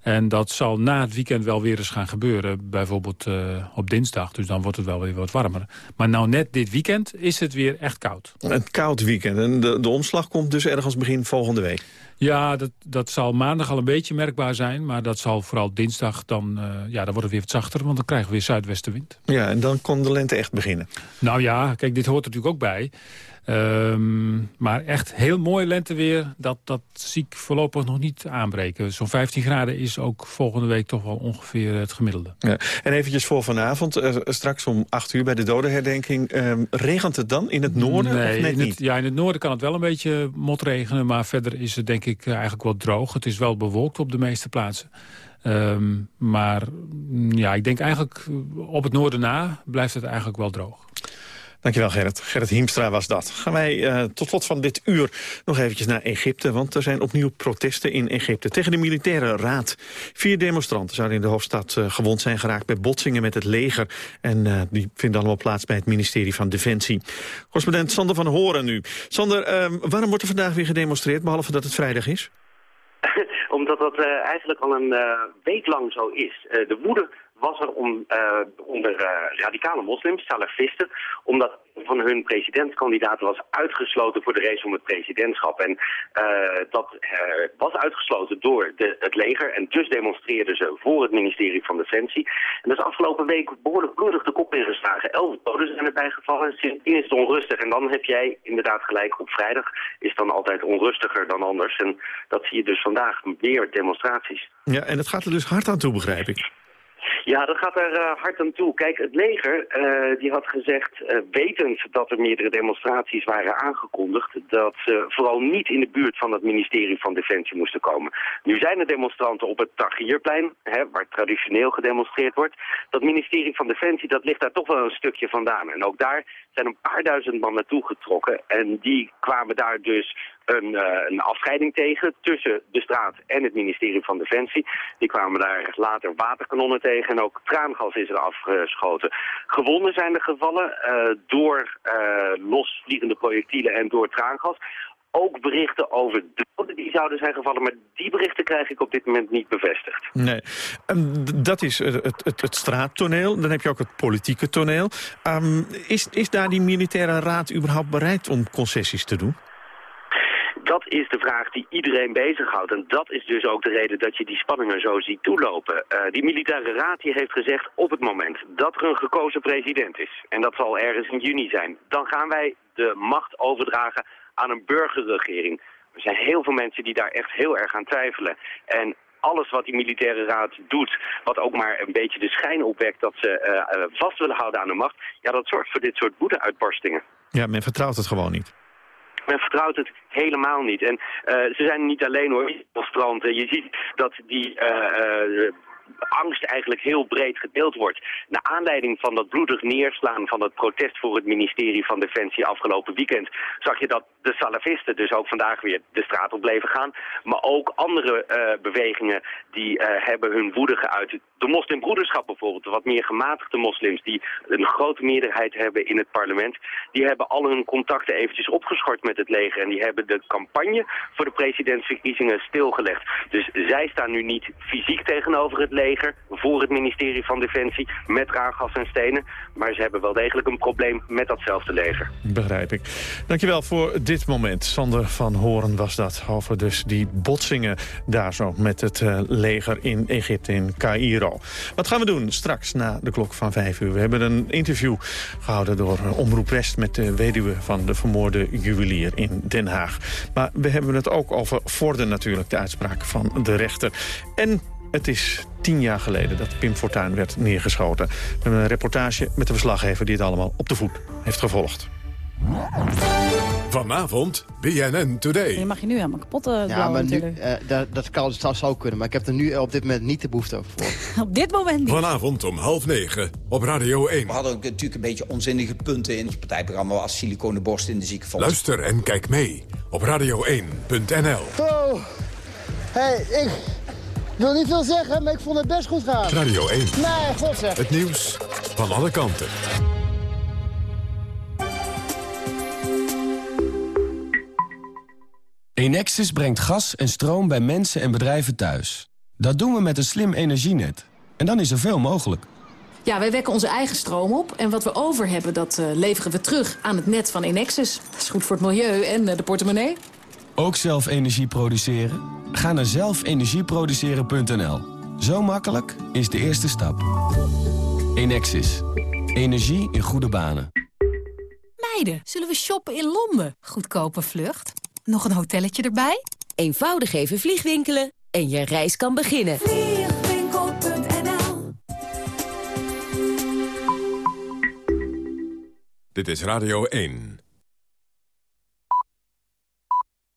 En dat zal na het weekend wel weer eens gaan gebeuren. Bijvoorbeeld uh, op dinsdag. Dus dan wordt het wel weer wat warmer. Maar nou net dit weekend is het weer echt koud. Een koud weekend. En de, de omslag komt dus ergens begin volgende week. Ja, dat, dat zal maandag al een beetje merkbaar zijn. Maar dat zal vooral dinsdag dan... Uh, ja, dan wordt het weer wat zachter, want dan krijgen we weer zuidwestenwind. Ja, en dan kon de lente echt beginnen. Nou ja, kijk, dit hoort er natuurlijk ook bij. Um, maar echt heel mooi lenteweer, dat, dat zie ik voorlopig nog niet aanbreken. Zo'n 15 graden is ook volgende week toch wel ongeveer het gemiddelde. Ja. En eventjes voor vanavond, uh, straks om 8 uur bij de dodenherdenking. Um, regent het dan in het noorden nee, of net in niet? Ja, in het noorden kan het wel een beetje motregenen. Maar verder is het denk ik eigenlijk wel droog. Het is wel bewolkt op de meeste plaatsen. Um, maar ja, ik denk eigenlijk op het noorden na blijft het eigenlijk wel droog. Dankjewel Gerrit. Gerrit Hiemstra was dat. Gaan wij uh, tot slot van dit uur nog eventjes naar Egypte. Want er zijn opnieuw protesten in Egypte tegen de militaire raad. Vier demonstranten zouden in de hoofdstad uh, gewond zijn geraakt... bij botsingen met het leger. En uh, die vinden allemaal plaats bij het ministerie van Defensie. Correspondent Sander van Horen nu. Sander, waarom wordt er vandaag weer gedemonstreerd... behalve dat het vrijdag is? [laughs] Omdat dat eigenlijk al een week lang zo is. de woede was er om, uh, onder uh, radicale moslims, salafisten, omdat van hun presidentskandidaten was uitgesloten voor de race om het presidentschap. En uh, dat was uitgesloten door de, het leger en dus demonstreerden ze voor het ministerie van Defensie. En dat is afgelopen week behoorlijk bloedig de kop ingeslagen. Elf doden zijn erbij gevallen, sindsdien is het onrustig. En dan heb jij inderdaad gelijk, op vrijdag is dan altijd onrustiger dan anders. En dat zie je dus vandaag weer demonstraties. Ja, en het gaat er dus hard aan toe, begrijp ik. Ja, dat gaat er uh, hard aan toe. Kijk, het leger uh, die had gezegd, uh, wetend dat er meerdere demonstraties waren aangekondigd, dat ze vooral niet in de buurt van het ministerie van Defensie moesten komen. Nu zijn er demonstranten op het Tahrirplein, hè, waar traditioneel gedemonstreerd wordt. Dat ministerie van Defensie, dat ligt daar toch wel een stukje vandaan. En ook daar zijn een paar duizend man naartoe getrokken. En die kwamen daar dus een, uh, een afscheiding tegen tussen de straat en het ministerie van Defensie. Die kwamen daar later waterkanonnen tegen en ook traangas is er afgeschoten. Gewonden zijn er gevallen uh, door uh, losvliegende projectielen en door traangas. Ook berichten over doden die zouden zijn gevallen, maar die berichten krijg ik op dit moment niet bevestigd. Nee, um, dat is het, het, het, straattoneel. Dan heb je ook het politieke toneel. Um, is, is daar die militaire raad überhaupt bereid om concessies te doen? Dat is de vraag die iedereen bezighoudt. En dat is dus ook de reden dat je die spanningen zo ziet toelopen. Uh, die militaire raad die heeft gezegd op het moment dat er een gekozen president is... en dat zal ergens in juni zijn... dan gaan wij de macht overdragen aan een burgerregering. Er zijn heel veel mensen die daar echt heel erg aan twijfelen. En alles wat die militaire raad doet, wat ook maar een beetje de schijn opwekt dat ze uh, uh, vast willen houden aan de macht, ja, dat zorgt voor dit soort woede-uitbarstingen. Ja, men vertrouwt het gewoon niet. Men vertrouwt het helemaal niet. En uh, ze zijn niet alleen hoor, demonstranten. Je ziet dat die uh, angst eigenlijk heel breed gedeeld wordt. Naar aanleiding van dat bloedig neerslaan van het protest voor het ministerie van Defensie afgelopen weekend... zag je dat de salafisten dus ook vandaag weer de straat op bleven gaan. Maar ook andere uh, bewegingen die uh, hebben hun woede geuit. De moslimbroederschap bijvoorbeeld, de wat meer gematigde moslims... die een grote meerderheid hebben in het parlement... die hebben al hun contacten eventjes opgeschort met het leger... en die hebben de campagne voor de presidentsverkiezingen stilgelegd. Dus zij staan nu niet fysiek tegenover het leger... voor het ministerie van Defensie met traangas en stenen... maar ze hebben wel degelijk een probleem met datzelfde leger. Begrijp ik. Dankjewel voor dit moment. Sander van Horen was dat over dus die botsingen daar zo met het uh, leger in Egypte, in Cairo. Wat gaan we doen straks na de klok van vijf uur? We hebben een interview gehouden door uh, Omroep West met de weduwe van de vermoorde juwelier in Den Haag. Maar we hebben het ook over Vorden natuurlijk, de uitspraak van de rechter. En het is tien jaar geleden dat Pim Fortuyn werd neergeschoten. We hebben een reportage met de verslaggever die het allemaal op de voet heeft gevolgd. Vanavond BNN Today. Je mag je nu helemaal kapot uh, Ja, maar nu, eh, dat, dat, kan, dat zou kunnen. Maar ik heb er nu op dit moment niet de behoefte over voor. [laughs] Op dit moment niet. Vanavond om half negen op Radio 1. We hadden ook natuurlijk een beetje onzinnige punten in het partijprogramma... als siliconenborst in de ziekenfonds. Luister en kijk mee op radio1.nl. Oh, hey, ik wil niet veel zeggen, maar ik vond het best goed gaan. Radio 1. Nee, god zeg. Het nieuws van alle kanten. Enexis brengt gas en stroom bij mensen en bedrijven thuis. Dat doen we met een slim energienet. En dan is er veel mogelijk. Ja, wij wekken onze eigen stroom op. En wat we over hebben, dat eh, leveren we terug aan het net van Enexis. Dat is goed voor het milieu en eh, de portemonnee. Ook zelf energie produceren? Ga naar zelfenergieproduceren.nl. Zo makkelijk is de eerste stap. Enexis. Energie in goede banen. Meiden, zullen we shoppen in Londen? Goedkope vlucht. Nog een hotelletje erbij? Eenvoudig even vliegwinkelen en je reis kan beginnen. Vliegwinkel.nl Dit is Radio 1.